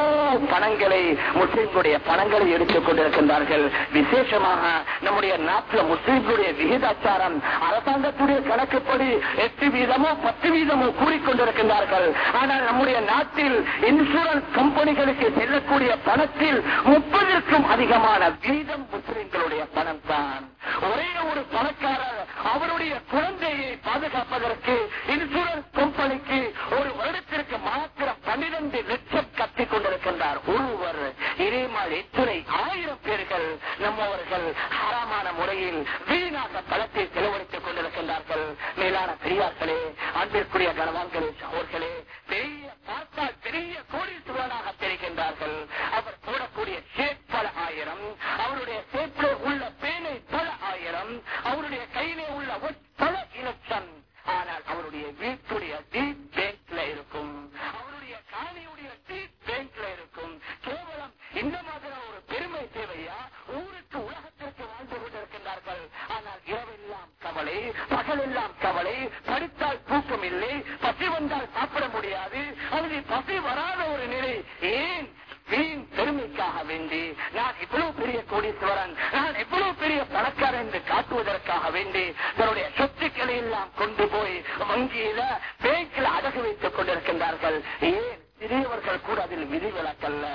பணங்களை முஸ்லிம்களுடைய பணங்களை எடுத்துக் கொண்டிருக்கின்றார்கள். விசேஷமாக நம்முடைய நாட்டில் முஸ்லீம்களுடைய விகிதாச்சாரம் அரசாங்கத்துடைய கணக்குப்படி எட்டு வீதமோ பத்து வீதமோ கூறிக்கொண்டிருக்கின்றார்கள். ஆனால் நம்முடைய நாட்டில் இன்சூரன்ஸ் கம்பெனிகளுக்கு செல்லக்கூடிய பணத்தில் முப்பதற்கும் அதிகமான வீதம் முஸ்லிம்களுடைய பணம் தான் ஒரே ஒரு பணக்காரர் அவருடைய குழந்தையை பாதுகாப்பதற்கு இன்சூரன்ஸ் கம்பெனிக்கு ஒரு வருடத்திற்கு மாத்திரம் பன்னிரண்டு லட்சம் கட்டிக் கொண்டிருக்கின்றார் ஒருவர் இதேமாதிரி எத்துணை ஆயிரம் பேர்கள் நம்மவர்கள் ஹராமான முறையில் வீணாக பலத்தை செலவழித்துக் கொண்டிருக்கின்றார்கள். மேலான பெரியார்களே அன்பிற்குரிய கனவான்களே சகோர்களே பெரிய பார்த்தால் பெரிய கோடீஸ்வரனாக தெரிகின்றார்கள் அவர் போடக்கூடிய சேட் பல ஆயிரம் அவருடைய சேப்பில் உள்ள பேனை பல ஆயிரம் அவருடைய கையிலே உள்ள ஒட் பல இலட்சம் ஆனால் அவருடைய வீட்டுடைய டீப் பேங்க்ல இருக்கும் அவருடைய காணியுடைய டீப் பேங்க்ல இருக்கும் கேவலம் இந்த மாதிரி ஒரு பெருமை தேவையா ஊருக்கு உலகத்திற்கு வாழ்ந்து கொண்டிருக்கின்றார்கள் ஆனால் இரவெல்லாம் கவலை பகலெல்லாம் கவலை படித்தால் தூக்கம் இல்லை பசி வந்தால் சாப்பிட முடியாது அல்லது பசி வராத ஒரு நிலை ஏன் வீண் பெருமைக்காக வேண்டி நான் இவ்வளவு பெரிய கோடீஸ்வரன் நான் இவ்வளவு பெரிய பணக்காரன் என்று காட்டுவதற்காக வேண்டி தன்னுடைய சொத்துக்களை எல்லாம் கொண்டு போய் வங்கியில பேங்க்ல அடகு வைத்துக் கொண்டிருக்கின்றார்கள் ஏன் சிறியவர்கள் கூட அதில் விதிவிலக்கல்ல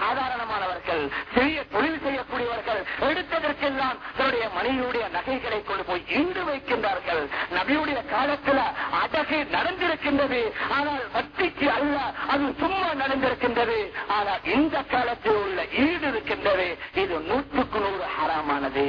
சாதாரணமானவர்கள் சிறிய தொழில் செய்யக்கூடியவர்கள் எடுத்ததற்கு யாருக்கெல்லாம் தன்னுடைய மனைவியுடைய நகைகளை கொண்டு போய் ஈடு வைக்கின்றார்கள் நபியுடைய காலத்துல அடகு நடந்திருக்கின்றது ஆனால் வட்டிக்கு அல்ல அது சும்மா நடந்திருக்கின்றது ஆனால் இந்த காலத்தில் உள்ள ஈடு இருக்கின்றது இது நூற்றுக்கு நூறு ஹராமானது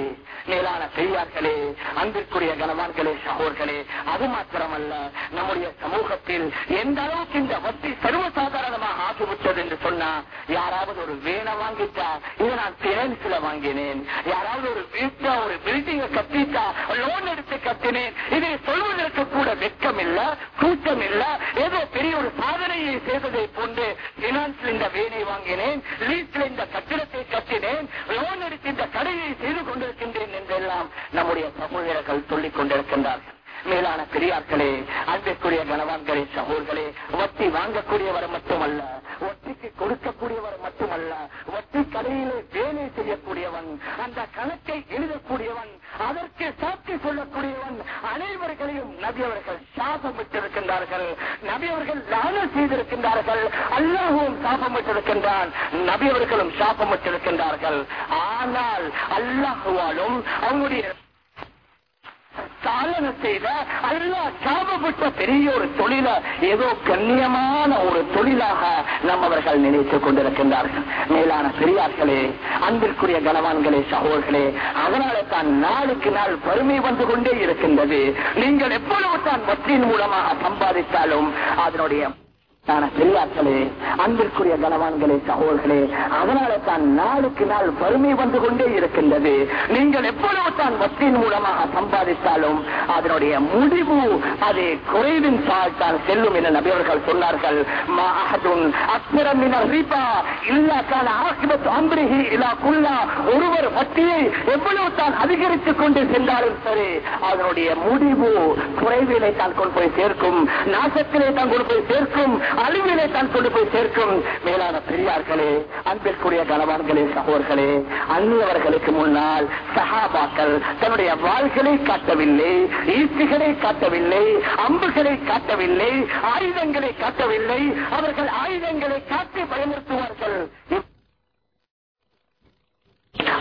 மேலான பெரியார்களே அன்பிற்குரிய கனவான்களே சகோர்களே அது மாத்திரமல்ல நம்முடைய சமூகத்தில் எந்த அளவுக்கு இந்த வட்டி சர்வசாதாரணமாக ஆகிவிட்டது என்று சொன்னா யாராவது ஒரு வேனை வாங்கிட்டா இதை நான் பினான்ஸ்ல வாங்கினேன். யாராவது ஒரு வீட்டா ஒரு பில்டிங்க கட்டிட்டா லோன் எடுத்து கட்டினேன். இதை சொல்வதற்கு கூட வெக்கம் இல்ல கூட்டம் இல்ல ஏதோ பெரிய ஒரு சாதனையை செய்ததை போன்று பினான்ஸ்ல இந்த வேனை வாங்கினேன் லீஸ்ல இந்த கட்டிடத்தை கட்டினேன் லோன் எடுத்து இந்த கடையை செய்து கொண்டிருக்கின்றேன் என்றெல்லாம் நம்முடைய சகோதரர்கள் சொல்லிக் கொண்டிருக்கின்றார்கள். மேலான பெரியார்களே அன்பிற்குரிய கனவான்களே சகோர்களே வட்டி வாங்கக்கூடியவர் மட்டுமல்ல வட்டிக்கு கொடுக்கக்கூடியவர் மட்டுமல்ல வட்டி கடையிலே வேலை செய்யக்கூடியவன் அந்த கணக்கை எழுதக்கூடியவன் அதற்கு சாட்சி சொல்லக்கூடியவன் அனைவர்களையும் நபி அவர்கள் சாபமிட்டிருக்கின்றார்கள். நபி அவர்கள் தானம் செய்திருக்கின்றார்கள். அல்லாஹும் சாபமிட்டிருக்கின்றான். நபி அவர்களும் சாபமிட்டிருக்கின்றார்கள். ஆனால் அல்லாஹுவாலும் அவங்களுடைய சாதனை செய்த அல்லா சாபப்பட்ட பெரிய ஒரு தொழில ஏதோ கண்ணியமான ஒரு தொழிலாக நம்மவர்கள் நினைத்துக் கொண்டிருக்கின்றார்கள். மேலான பெரியார்களே அன்பிற்குரிய கனவான்களே சகோதர்களே அதனால தான் நாளுக்கு நாள் வறுமை வந்து கொண்டே இருக்கின்றது. நீங்கள் எப்பொழுது தான் வற்றியின் மூலமாக சம்பாதித்தாலும் அதனுடைய பெரியார்களே அன்பிற்குரிய கனவான்களே சகோதர்களே அதனால தான் நாளுக்கு நாள் வறுமை வந்து கொண்டே இருக்கின்றது. நீங்கள் எப்பொழுது தான் வட்டியின் மூலமாக சம்பாதித்தாலும் அதனுடைய முடிவு அது குறைவின் சால் தான் செல்லும் என நபியவர்கள் சொன்னார்கள். மா அஹதுன் அக்பர இல்லா கான ஆகிபத் அம்ரிஹி குல்லா. ஒருவர் வட்டியை எவ்வளவு தான் அதிகரித்துக் கொண்டு சென்றாலும் சரி அதனுடைய முடிவு குறைவிலை தான் கொண்டு போய் சேர்க்கும் நாசத்திலே தான் கொண்டு போய் சேர்க்கும் அழிவிலே தான் கொண்டு போய் சேர்க்கும் மேலான பெரியார்களே அன்பிற்குரிய கனவான்களே சகோர்களே அந்நியவர்களுக்கு முன்னால் சகாபாக்கள் தன்னுடைய வாள்களை காட்டவில்லை ஈர்த்திகளை காட்டவில்லை அம்புகளை காட்டவில்லை ஆயுதங்களை காட்டவில்லை அவர்கள் ஆயுதங்களை காட்டி பயமுறுத்துவார்கள்.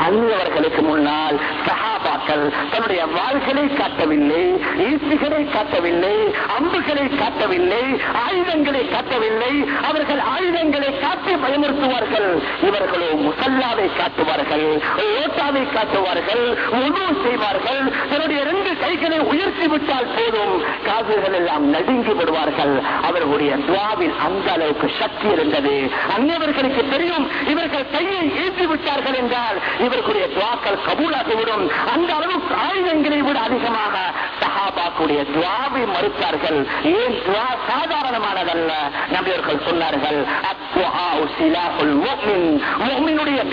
அந்நியவர்களுக்கு முன்னால் சகாபாக்கள் தன்னுடைய வாள்களை காட்டவில்லை ஈசிகளை காட்டவில்லை அம்புகளை காட்டவில்லை ஆயுதங்களை காட்டவில்லை. அவர்கள் ஆயுதங்களை காட்டி பயமுறுத்துவார்கள். இவர்களோ முசல்லாவை காட்டுவார்கள் ஓட்டாவை காட்டுவார்கள் உணவு செய்வார்கள். தன்னுடைய இரண்டு கைகளை உயர்த்தி விட்டால் போதும். காதுகள் எல்லாம் நடுங்கி விடுவார்கள். அவர்களுடைய துவாவில் அந்த அளவுக்கு சக்தி இருந்தது. அந்நியவர்களுக்கு தெரியும் இவர்கள் கையை ஏற்றி விட்டார்கள் என்றால் இவர்களுடைய துவாக்கள் கபூலாகிவிடும். அந்த அளவுக்கு ஆயுதங்களை விட அதிகமாக சஹாபாக்குடைய துவாவை மறுத்தார்கள். ஏன் துவா சாதாரணமானதல்ல? நபியர்கள் சொன்னார்கள் அத்வாஉ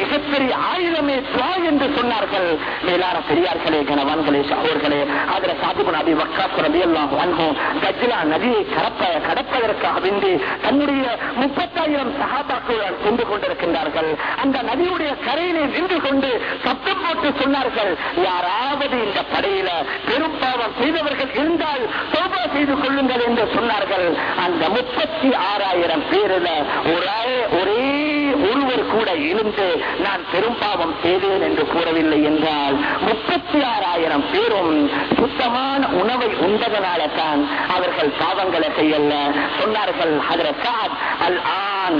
மிகப்பெரிய ஆயுதமே துவா என்று சொன்னார்கள். மேலான பெரியார்களே கணவான்களே சகோர்களே அதில் சாதிபு நபி வக்காஸ் ரபியல்லாஹு கஜ்லா நதியை கடப்ப கடப்பதற்காக வேண்டி தன்னுடைய முப்பத்தாயிரம் சகாபாக்களுடன் சென்று கொண்டிருக்கின்றார்கள். அந்த நதியுடைய கரையிலே நின்று கொண்டு சத்தம் போட்டு சொன்னார்கள் யாராவது இந்த படையில பெரும்பாவம் செய்தவர்கள் இருந்தால் சோபா செய்து கொள்ளுங்கள் என்று சொன்னார்கள். அந்த முப்பத்தி ஆறாயிரம் பேரில் ஒரு ஒரே ஒருவர் கூட எழுந்து நான் பெரும்பாவம் செய்தேன் என்று கூறவில்லை என்றால் முப்பத்தி ஆறாயிரம் பேரும் சுத்தமான உணவை உண்டதனால தான் அவர்கள் பாவங்களை செய்யல. சொன்னார்கள் ஹதரத் அல் ஆன்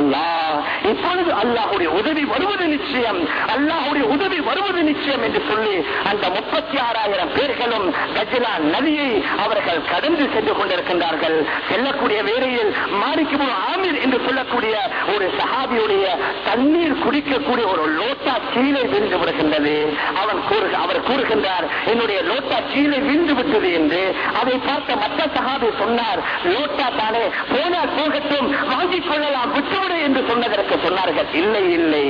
அல்லாஹ் இப்பொழுது அல்லாஹுடைய உதவி வருவது நிச்சயம். அல்லாஹுடைய உதவி வருவது நிச்சயம் என்று சொல்லி அந்த முப்பத்தி ஆறாயிரம் பேர்களும் கஜிலா நதியை அவர்கள் கடந்து சென்று கொண்டிருக்கின்றார்கள். செல்லக்கூடிய வேலையில் மாணிக்கு ஆமீர் என்று சொல்லக்கூடிய ஒரு சஹாபியுடைய அவனுடைய தண்ணீர் குடிக்கக்கூடிய ஒரு லோட்டா கீழே விழுந்து விடுகின்றது. அவன் கூறு அவர் கூறுகின்றார் என்னுடைய லோட்டா கீழே விழுந்து விட்டது என்று. அதை பார்த்த மற்ற சகாபி சொன்னார் லோட்டா தானே போனால் போகட்டும் வாங்கிக் கொள்ளலாம் விட்டுவிடு என்று சொன்னதற்கு சொன்னார்கள். இல்லை இல்லை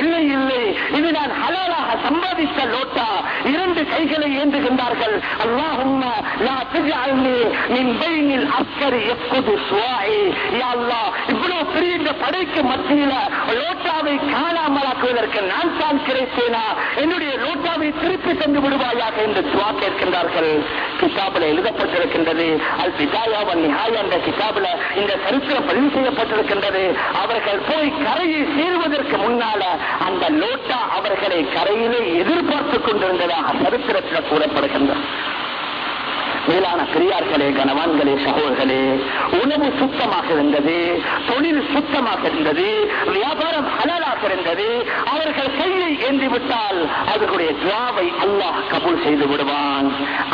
இல்லை இல்லை இது நான் ஹலாலாக சம்பாதித்த லோட்டா. இரண்டு கைகளை ஏந்துகின்றார்கள். அல்லாஹும்ம லா தஜஅல்னி மின் பைனில் அஸ்கரி யஸ்குது சுவாஇ யா அல்லாஹ் இவ்வளவு பெரிய இந்த படைக்கு மத்தியில லோட்டாவை காணாமலாக்குவதற்கு நான் தான் கிடைத்தேனா? என்னுடைய லோட்டாவை திருப்பி சென்று விடுவாயாக என்று துவா கேட்கின்றார்கள். கிதாபில் எழுதப்பட்டிருக்கின்றது. அல் பிதாயாவன் நிஹாய் என்ற கிதாபில் இந்த சரித்திரம் பதிவு செய்யப்பட்டிருக்கின்றது. அவர்கள் போய் கரையை சேருவதற்கு முன்னால அந்த லோட்டா அவர்களை கரையிலே எதிர்பார்த்துக் கொண்டிருந்ததாக சரித்திரத்தில் கூறப்படுகின்றது. மேலான பெரியார்களே கணவான்களே சகோதர்களே உணவு சுத்தமாக இருந்தது தொழில் சுத்தமாக இருந்தது வியாபாரம் ஹலாலாக இருந்தது அவர்கள் கையை ஏந்தி விட்டால் அவர்களுடைய துவாவை அல்லாஹ் கபூல் செய்து விடுவான்.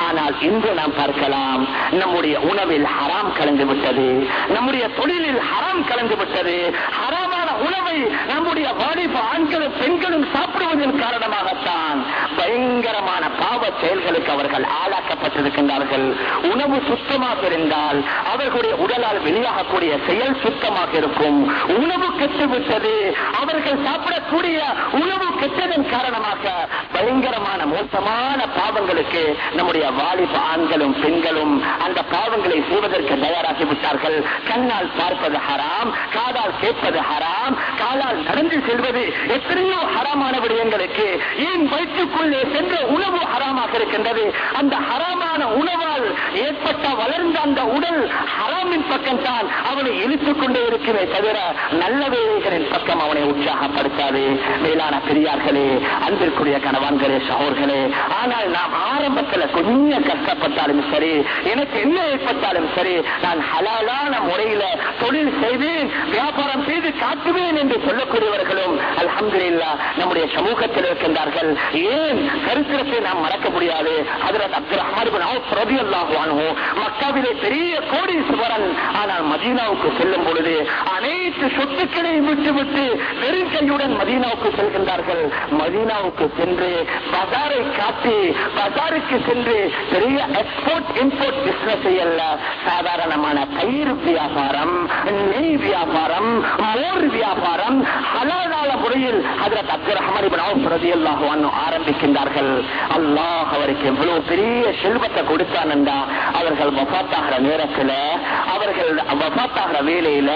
ஆனால் இன்று நாம் பார்க்கலாம் நம்முடைய உணவில் ஹராம் கலந்து விட்டது நம்முடைய தொழிலில் ஹராம் கலந்து விட்டது ஹராமான உணவை நம்முடைய வாலிப ஆண்களும் பெண்களும் சாப்பிடுவதன் காரணமாகத்தான் பயங்கரமான பாவ செயல்களுக்கு அவர்கள் ஆளாக்கப்பட்டிருக்கின்றார்கள். உணவு சுத்தமாக இருந்தால் அவர்களுடைய உடலால் வெளியாகக்கூடிய செயல் சுத்தமாக இருக்கும். உணவு கெட்டுவிட்டது. அவர்கள் சாப்பிடக்கூடிய உணவு கெட்டதன் காரணமாக பயங்கரமான மோசமான பாவங்களுக்கு நம்முடைய வாலிப ஆண்களும் பெண்களும் அந்த பாவங்களை செய்வதற்கு தயாராகி விட்டார்கள் கண்ணால் பார்ப்பது ஹராம் காதால் கேட்பது ஹராம். காலால் நடந்து செல்வது எத்தனையோ ஹராமான விடயங்களுக்கு ஏன் வயிற்றுக்குள்ளே சென்ற உணவு ஹராமாக இருக்கின்றது? அந்த ஹராமான உணவால் ஏற்பட்ட வளர்ந்த அந்த உடல் ஹராமின் பக்கம் தான் அவனை இழுத்துக் கொண்டே இருக்கிறே தவிர நல்ல வேலைகளின் பக்கம் அவனை உற்சாகப்படுத்தாது. மேலான பெரியார்களே அன்பிற்குரிய கணவான்களே சகோர்களே ஆனால் நாம் ஆரம்பத்தில் கொஞ்சம் கஷ்டப்பட்டாலும் சரி எனக்கு என்ன ஏற்பட்டாலும் சரி நான் ஹலாலான முறையில தொழில் செய்து வியாபாரம் செய்து காத்து காட்டுவேன் என்று சொல்லக்கூடியவர்களும் அல்ஹம்துலில்லா நம்முடைய சமூகத்தில் இருக்கின்றார்கள். ஏன்? சரித்திரத்தை நாம் மறக்க முடியாது. அதில் அப்துல் ரஹ்மான் மக்காவிலே பெரிய கோடீஸ்வரன் ஆனால் மதீனாவுக்கு செல்லும் பொழுது அனைத்து சொத்துக்களையும் விட்டுவிட்டு வெறும் மதீனாவுக்கு செல்கின்றார்கள். மதீனாவுக்கு சென்று பஜாரை காட்டி பஜாருக்கு சென்று பெரிய எக்ஸ்போர்ட் இம்போர்ட் பிசினஸ் அல்ல. சாதாரணமான பயிர் வியாபாரம் நெய் வியாபாரம் மோர் வியாபாரம் ஹலாலான முறையில் ஹஜரத் அப்துல் ரஹ்மான் இப்னு அவுஃப் ரலியல்லாஹு அன்ஹு ஆரம்பிக்கின்றார்கள். அல்லாஹ் அவருக்கு எவ்வளவு பெரிய செல்வத்தை கொடுத்தானண்டா அவர்கள் வஃபாத்தாகிற நேரத்தில் அவர்கள் வஃபாத்தாகிற வேலையில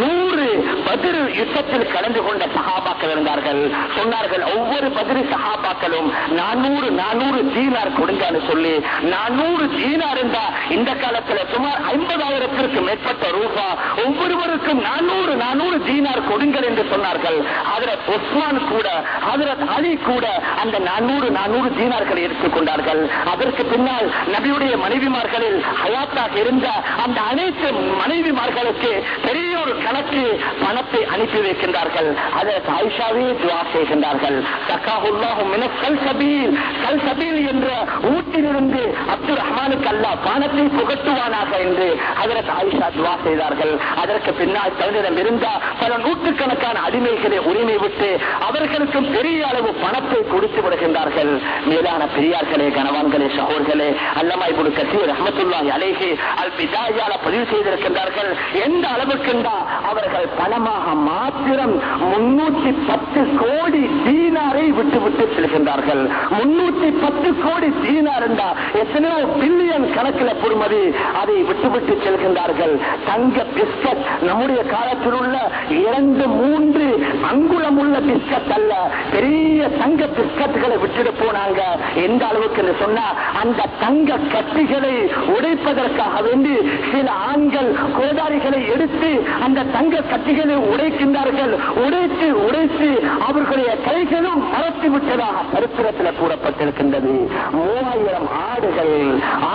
நூறு பதில் யுத்தத்தில் கலந்து கொண்ட சகாபாக்கள் இருந்தார்கள். சொன்னார்கள் ஒவ்வொரு பதில் சகாபாக்களும் நானூறு நானூறு தீனார் கொடுங்கன்னு சொல்லி நானூறு தீனார் இருந்தா இந்த காலத்துல சுமார் ஐம்பதாயிரத்திற்கு மேற்பட்ட ரூபா ஒவ்வொருவருக்கும் நானூறு நானூறு தீனார் கொடுங்கள் என்று சொன்னார்கள். ஹதரத் உஸ்மான் கூட ஹதரத் அலி கூட அந்த நானூறு நானூறு தீனார்களை எடுத்துக்கொண்டார்கள் அதற்கு பின்னால் நபியுடைய மனைவிமார்களில் ஹயாத்தாக இருந்த அந்த அனைத்து மனைவிமார்களுக்கு பெரிய ஒரு கணக்கு பணத்தை அனுப்பி வைக்கின்றார்கள். அதற்கு ஆயிஷாவே துவா செய்கின்றார்கள். தக்காஹுல்லாஹும் மின கல் சபீல் என்ற ஊட்டிலிருந்து அப்துல் ரஹ்மானுக்கு அல்லா பானத்தை புகட்டுவானாக என்று அதற்கு ஆயிஷா துவா செய்தார்கள். அதற்கு பின்னால் தலைநிலம் இருந்த பல நூற்றுக்கணக்கான அடிமைகளை உரிமை விட்டு அவர்களுக்கும் பெரிய அளவு பணத்தை கொடுத்து விடுகின்றார்கள். மேலான பெரியார்களே கனவான்களே சகோர்களே அல்லமாய் குழு கசீர் ரஹமத்துல்லாஹி அலேஹி அல் பிதாயால பதிவு செய்திருக்கின்றார்கள். எந்த அளவுக்குண்டா அவர்கள் பணமாக மாத்திரம் முன்னூற்றி பத்து கோடி தீனாரை விட்டு விட்டு செல்கின்றார்கள். முன்னூற்றி பத்து கோடி தீனார் என்றா எத்தனையோ பில்லியன் கணக்கில் பொறுமதி அதை விட்டுவிட்டு செல்கின்றார்கள். தங்க பிஸ்கட் நம்முடைய காலத்தில் உள்ள இரண்டு மூன்று அங்குலம் உள்ள பிஸ்கட் அல்ல பெரிய தங்க பிஸ்கட்டுகளை விட்டுட்டு போனாங்க. எந்த அளவுக்கு சொன்னா அந்த தங்க கட்டிகளை உடைப்பதற்காக வேண்டி சில ஆண்கள் கோதாரிகளை எடுத்து அந்த தங்க கட்டிகளை உடைக்கின்றார்கள். உடைத்து உடைத்து அவர்களுடைய கைகளும் பரத்தி விட்டதாக சரித்திரத்தில் கூறப்பட்டிருக்கின்றது. மூவாயிரம் ஆடுகள்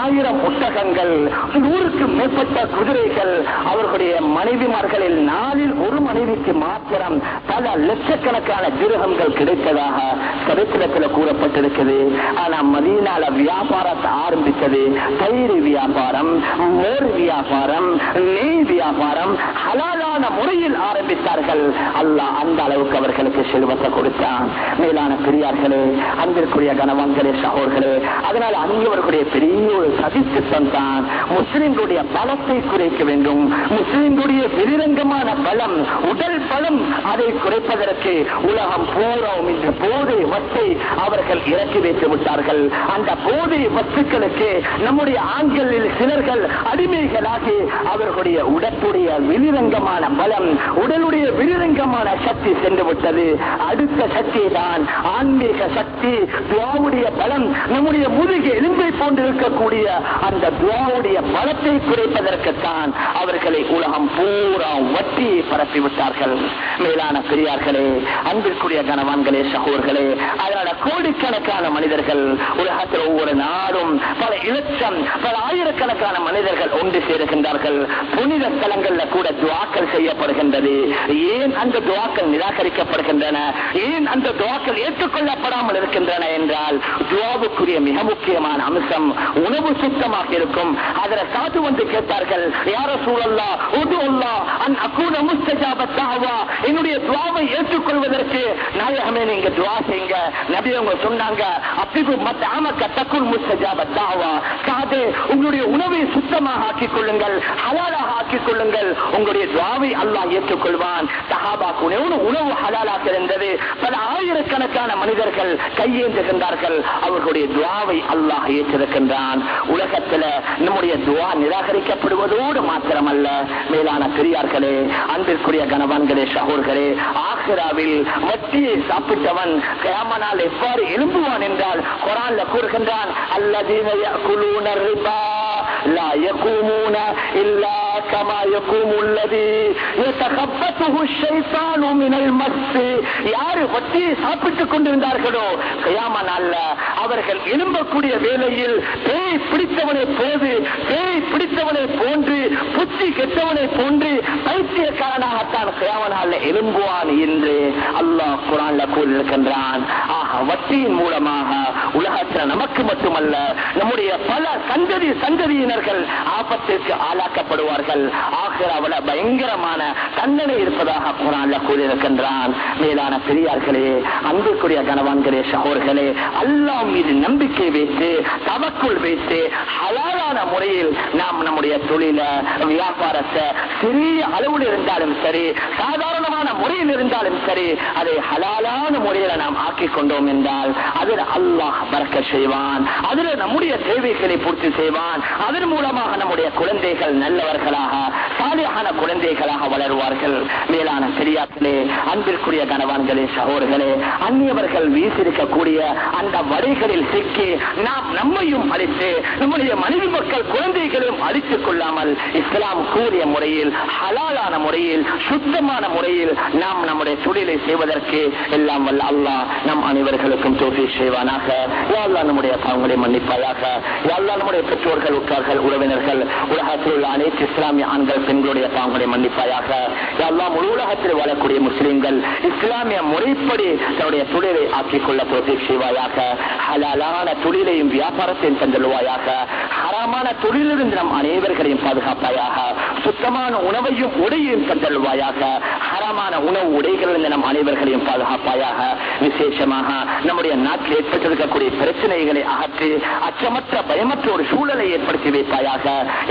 ஆயிரம் புத்தகங்கள் நூறுக்கு மேற்பட்ட குதிரைகள் அவர்களுடைய மனைவிமார்களில் நாளில் ஒரு மனைவி மனைவிக்கு மாத்திரம் பல லட்சக்கணக்கான திருகங்கள் கிடைத்ததாக சரித்திரத்தில் கூறப்பட்டிருக்கிறது ஆனா மதியனால வியாபாரத்தை ஆரம்பித்தது தயிர் வியாபாரம் மோர் வியாபாரம் நெய் வியாபாரம் ஹலாலான முறையில் ஆரம்பித்தார்கள். அல்லாஹ் அந்த அளவுக்கு அவர்களுக்கு செல்வத்தை கொடுத்தான். மேலான பெரியார்களே அன்பிற்குரிய கணவான்களே சகோர்களே அதனால் அங்கவர்களுடைய பெரிய ஒரு சதித்திட்டம் தான் முஸ்லிம்களுடைய பலத்தை குறைக்க வேண்டும். முஸ்லிம்களுடைய வெளிரங்கமான பலம் உடல் பலம் அதை குறைப்பதற்கு உலகம் பூரம் என்று போதை வத்தை அவர்கள் இறக்கி வைத்து விட்டார்கள். அந்த போதை வத்துக்களுக்கு நம்முடைய ஆண்களில் சிலர்கள் அடிமைகளாகி அவர்களுடைய உடற்புடைய விரிரங்கமான பலம் உடலுடைய விரிரங்கமான சக்தி சென்று விட்டது. அடுத்த சக்தி தான் ஆன்மீக சக்தி. துவாவுடைய பலம் நம்முடைய முதுகு எலும்பை போன்று இருக்கக்கூடிய அந்த துவாவுடைய பலத்தை குறைப்பதற்குத்தான் அவர்களை உலகம் பூரா வட்டி பரப்பி விட்டார்கள் மேலான பெரியார்களே அன்பிற்குரிய கணவான்களே சகோர்களே அதனால கோடிக்கணக்கான மனிதர்கள் உலகத்தில் ஒவ்வொரு நாடும் பல இலட்சம் பல ஆயிரக்கணக்கான மனிதர்கள் ஒன்று சேருகின்றார்கள். புனித ஸ்தலங்கள்ல கூட துவாக்கள் செய்யப்படுகின்றது. ஏன் அந்த துவாக்கள் நிராகரிக்கப்படுகின்றன? ஏன் அந்த துவாக்கள் ஏற்றுக்கொள்ளப்படாமல் இருக்கின்றன என்றால் துவாவுக்குரிய மிக முக்கியமான அம்சம் உணவு சுத்தமாக இருக்கும். அதில் சாது வந்து கேட்டார்கள் யார சூழல்லா உது அல்லா அன் அக்கூன முஸ்தஜாபத்தாவா என்னுடைய துவாவை ஏற்றுக்கொள்வதற்கு நாயகமே நீங்க துவா செய்யுங்க. நபி அவங்க சொன்னாங்க அப்பிகு மத்த ஆமக்க தக்குள் முஸ்தஜாபத்தாவா சாது உங்களுடைய உணவை சுத்தமாக ஆக்கிக் கொள்ளுங்கள் ஹலாலாக ஆக்கிக் கொள்ளுங்கள். உங்களுடைய துவாவை அல்லாஹ் ஏற்றுக்கொள்வான். சஹாபாக்கு உணவு உணவு ஹலாலாக இருந்தது. பல ஆயிரக்கணக்கான மனிதர்கள் கையேந்துகின்றார்கள் அவர்களுடைய துவாவை அல்லாஹ் ஏற்றிருக்கின்றான் உலகத்துல நம்முடைய துவா நிராகரிக்கப்படுவதோடு மாத்திரமல்ல மேலான பெரியார்களே அன்பிற்குரிய கணவான்களே சகோர்களே ஆசிராவில் வட்டியை சாப்பிட்டவன் கேமனால் எவ்வாறு எழும்புவான் என்றால் குரான்ல கூறுகின்றான் அல்லதீன يأكلون الربا لا يقومون إلا كما يقوم الذي يتخبطه الشيطان من المس யாரு வட்டியை சாப்பிட்டுக் கொண்டிருந்தார்களோ கயாம நாள்ல அவர்கள் எழும்பக்கூடிய வேளையில் பேய் பிடித்தவனை போது பேய் பிடித்தவனை போன்று புத்தி கெட்டவனை போன்று பைத்தியக்காரனாகத்தான் கயாம நாள்ல எழும்புவான் என்று அல்லாஹ் குரான்ல கூறியிருக்கின்றான் ஆக வட்டியின் மூலமாக உலகத்தில் நமக்கு மட்டுமல்ல நம்முடைய பல சந்ததி சந்ததியினர்கள் ஆபத்திற்கு ஆளாக்கப்படுவார்கள் ஆகிறாவில் பயங்கரமான தண்டனை இருப்பதாக குரான்ல கூறியிருக்கின்றான். மேலான பெரியார்களே அன்புக்குரிய கணவான்களே சகோர்களே அல்லாம் மீது நம்பிக்கை வைத்து தவக்குள் வைத்து ஹலாலான முறையில் நாம் நம்முடைய தொழில வியாபாரத்தை சிறிய அளவில் இருந்தாலும் சரி சாதாரணமான முறையில் இருந்தாலும் சரி அதை ஹலாலான முறையில நாம் ஆக்கிக் கொண்டோம் என்றால் அதில் அல்லாஹ் பறக்க செய்வான். அதில் நம்முடைய தேவைகளை பூர்த்தி செய்வான். அதன் மூலமாக நம்முடைய குழந்தைகள் நல்லவர்களா நல்லவர்களாக சாலியான குழந்தைகளாக வளருவார்கள். மேலான பெரியார்களே அன்பிற்குரிய கணவான்களே சகோதரர்களே அந்நியவர்கள் வீசிருக்கக்கூடிய அந்த வழிகளில் சிக்கி நாம் நம்மையும் அழித்து நம்முடைய மனைவி மக்கள் குழந்தைகளையும் அழித்துக் கொள்ளாமல் இஸ்லாம் கூறிய முறையில் ஹலாலான முறையில் சுத்தமான முறையில் நாம் நம்முடைய தொழிலை செய்வதற்கு எல்லாம் வல்ல அல்லாஹ் நம் அனைவர்களுக்கும் தோல்வி செய்வானாக. யாழ்லா நம்முடைய பாவங்களை மன்னிப்பாயாக. யாழ்லா நம்முடைய பெற்றோர்கள் உற்றார்கள் உறவினர்கள் உலகத்தில் உள்ள அனைத்து இஸ்லாம் இஸ்லாமிய ஆண்கள் பெண்களுடைய பாவங்களை மன்னிப்பாயாக. எல்லாம் முழு உலகத்தில் வாழக்கூடிய முஸ்லீம்கள் இஸ்லாமிய முறைப்படி தன்னுடைய தொழிலை ஆக்கிக் கொள்ள போட்டி செய்வாயாக. ஹலாலான தொழிலையும் வியாபாரத்தையும் தந்துள்வாயாக ஹராமான தொழிலிருந்து நம் அனைவர்களையும் பாதுகாப்பாயாக. சுத்தமான உணவையும் உடையையும் தந்தல்வாயாக ஹராமான உணவு உடைகளிலிருந்து நம் அனைவர்களையும் பாதுகாப்பாயாக. விசேஷமாக நம்முடைய நாட்டில் ஏற்பட்டிருக்கக்கூடிய பிரச்சனைகளை அகற்றி அச்சமற்ற பயமற்ற ஒரு சூழலை ஏற்படுத்தி வைப்பாயாக.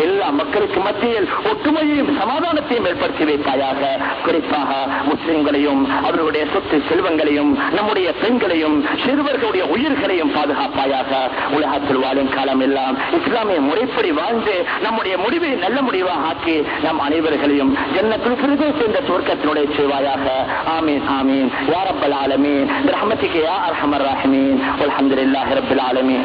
எல்லா மக்களுக்கு மத்தியில் ஒற்றுமையையும் சமாதானத்தையும் ஏற்படுத்தி வைப்பாயாக குறிப்பாக முஸ்லிம்களையும் அவர்களுடைய சொத்து செல்வங்களையும் நம்முடைய பெண்களையும் சிறுவர்களுடைய உயிர்களையும் பாதுகாப்பாயாக உலகத்தில் வாழும் காலம் எல்லாம் இஸ்லாமிய முறைப்படி வாழ்ந்து நம்முடைய முடிவை நல்ல முடிவாக ஆக்கி நம் அனைவர்களையும் ஜன்னத்தில் சிறிது சேர்ந்த துவக்கத்தினுடைய செய்வாயாக. ஆமீன் ஆமீன். யாரப்பல் ஆலமீன். ரஹமத்திக்கு யா அர்ஹமர் ராஹிமீன். அல்ஹம்துலில்லாஹி ஆலமீன்.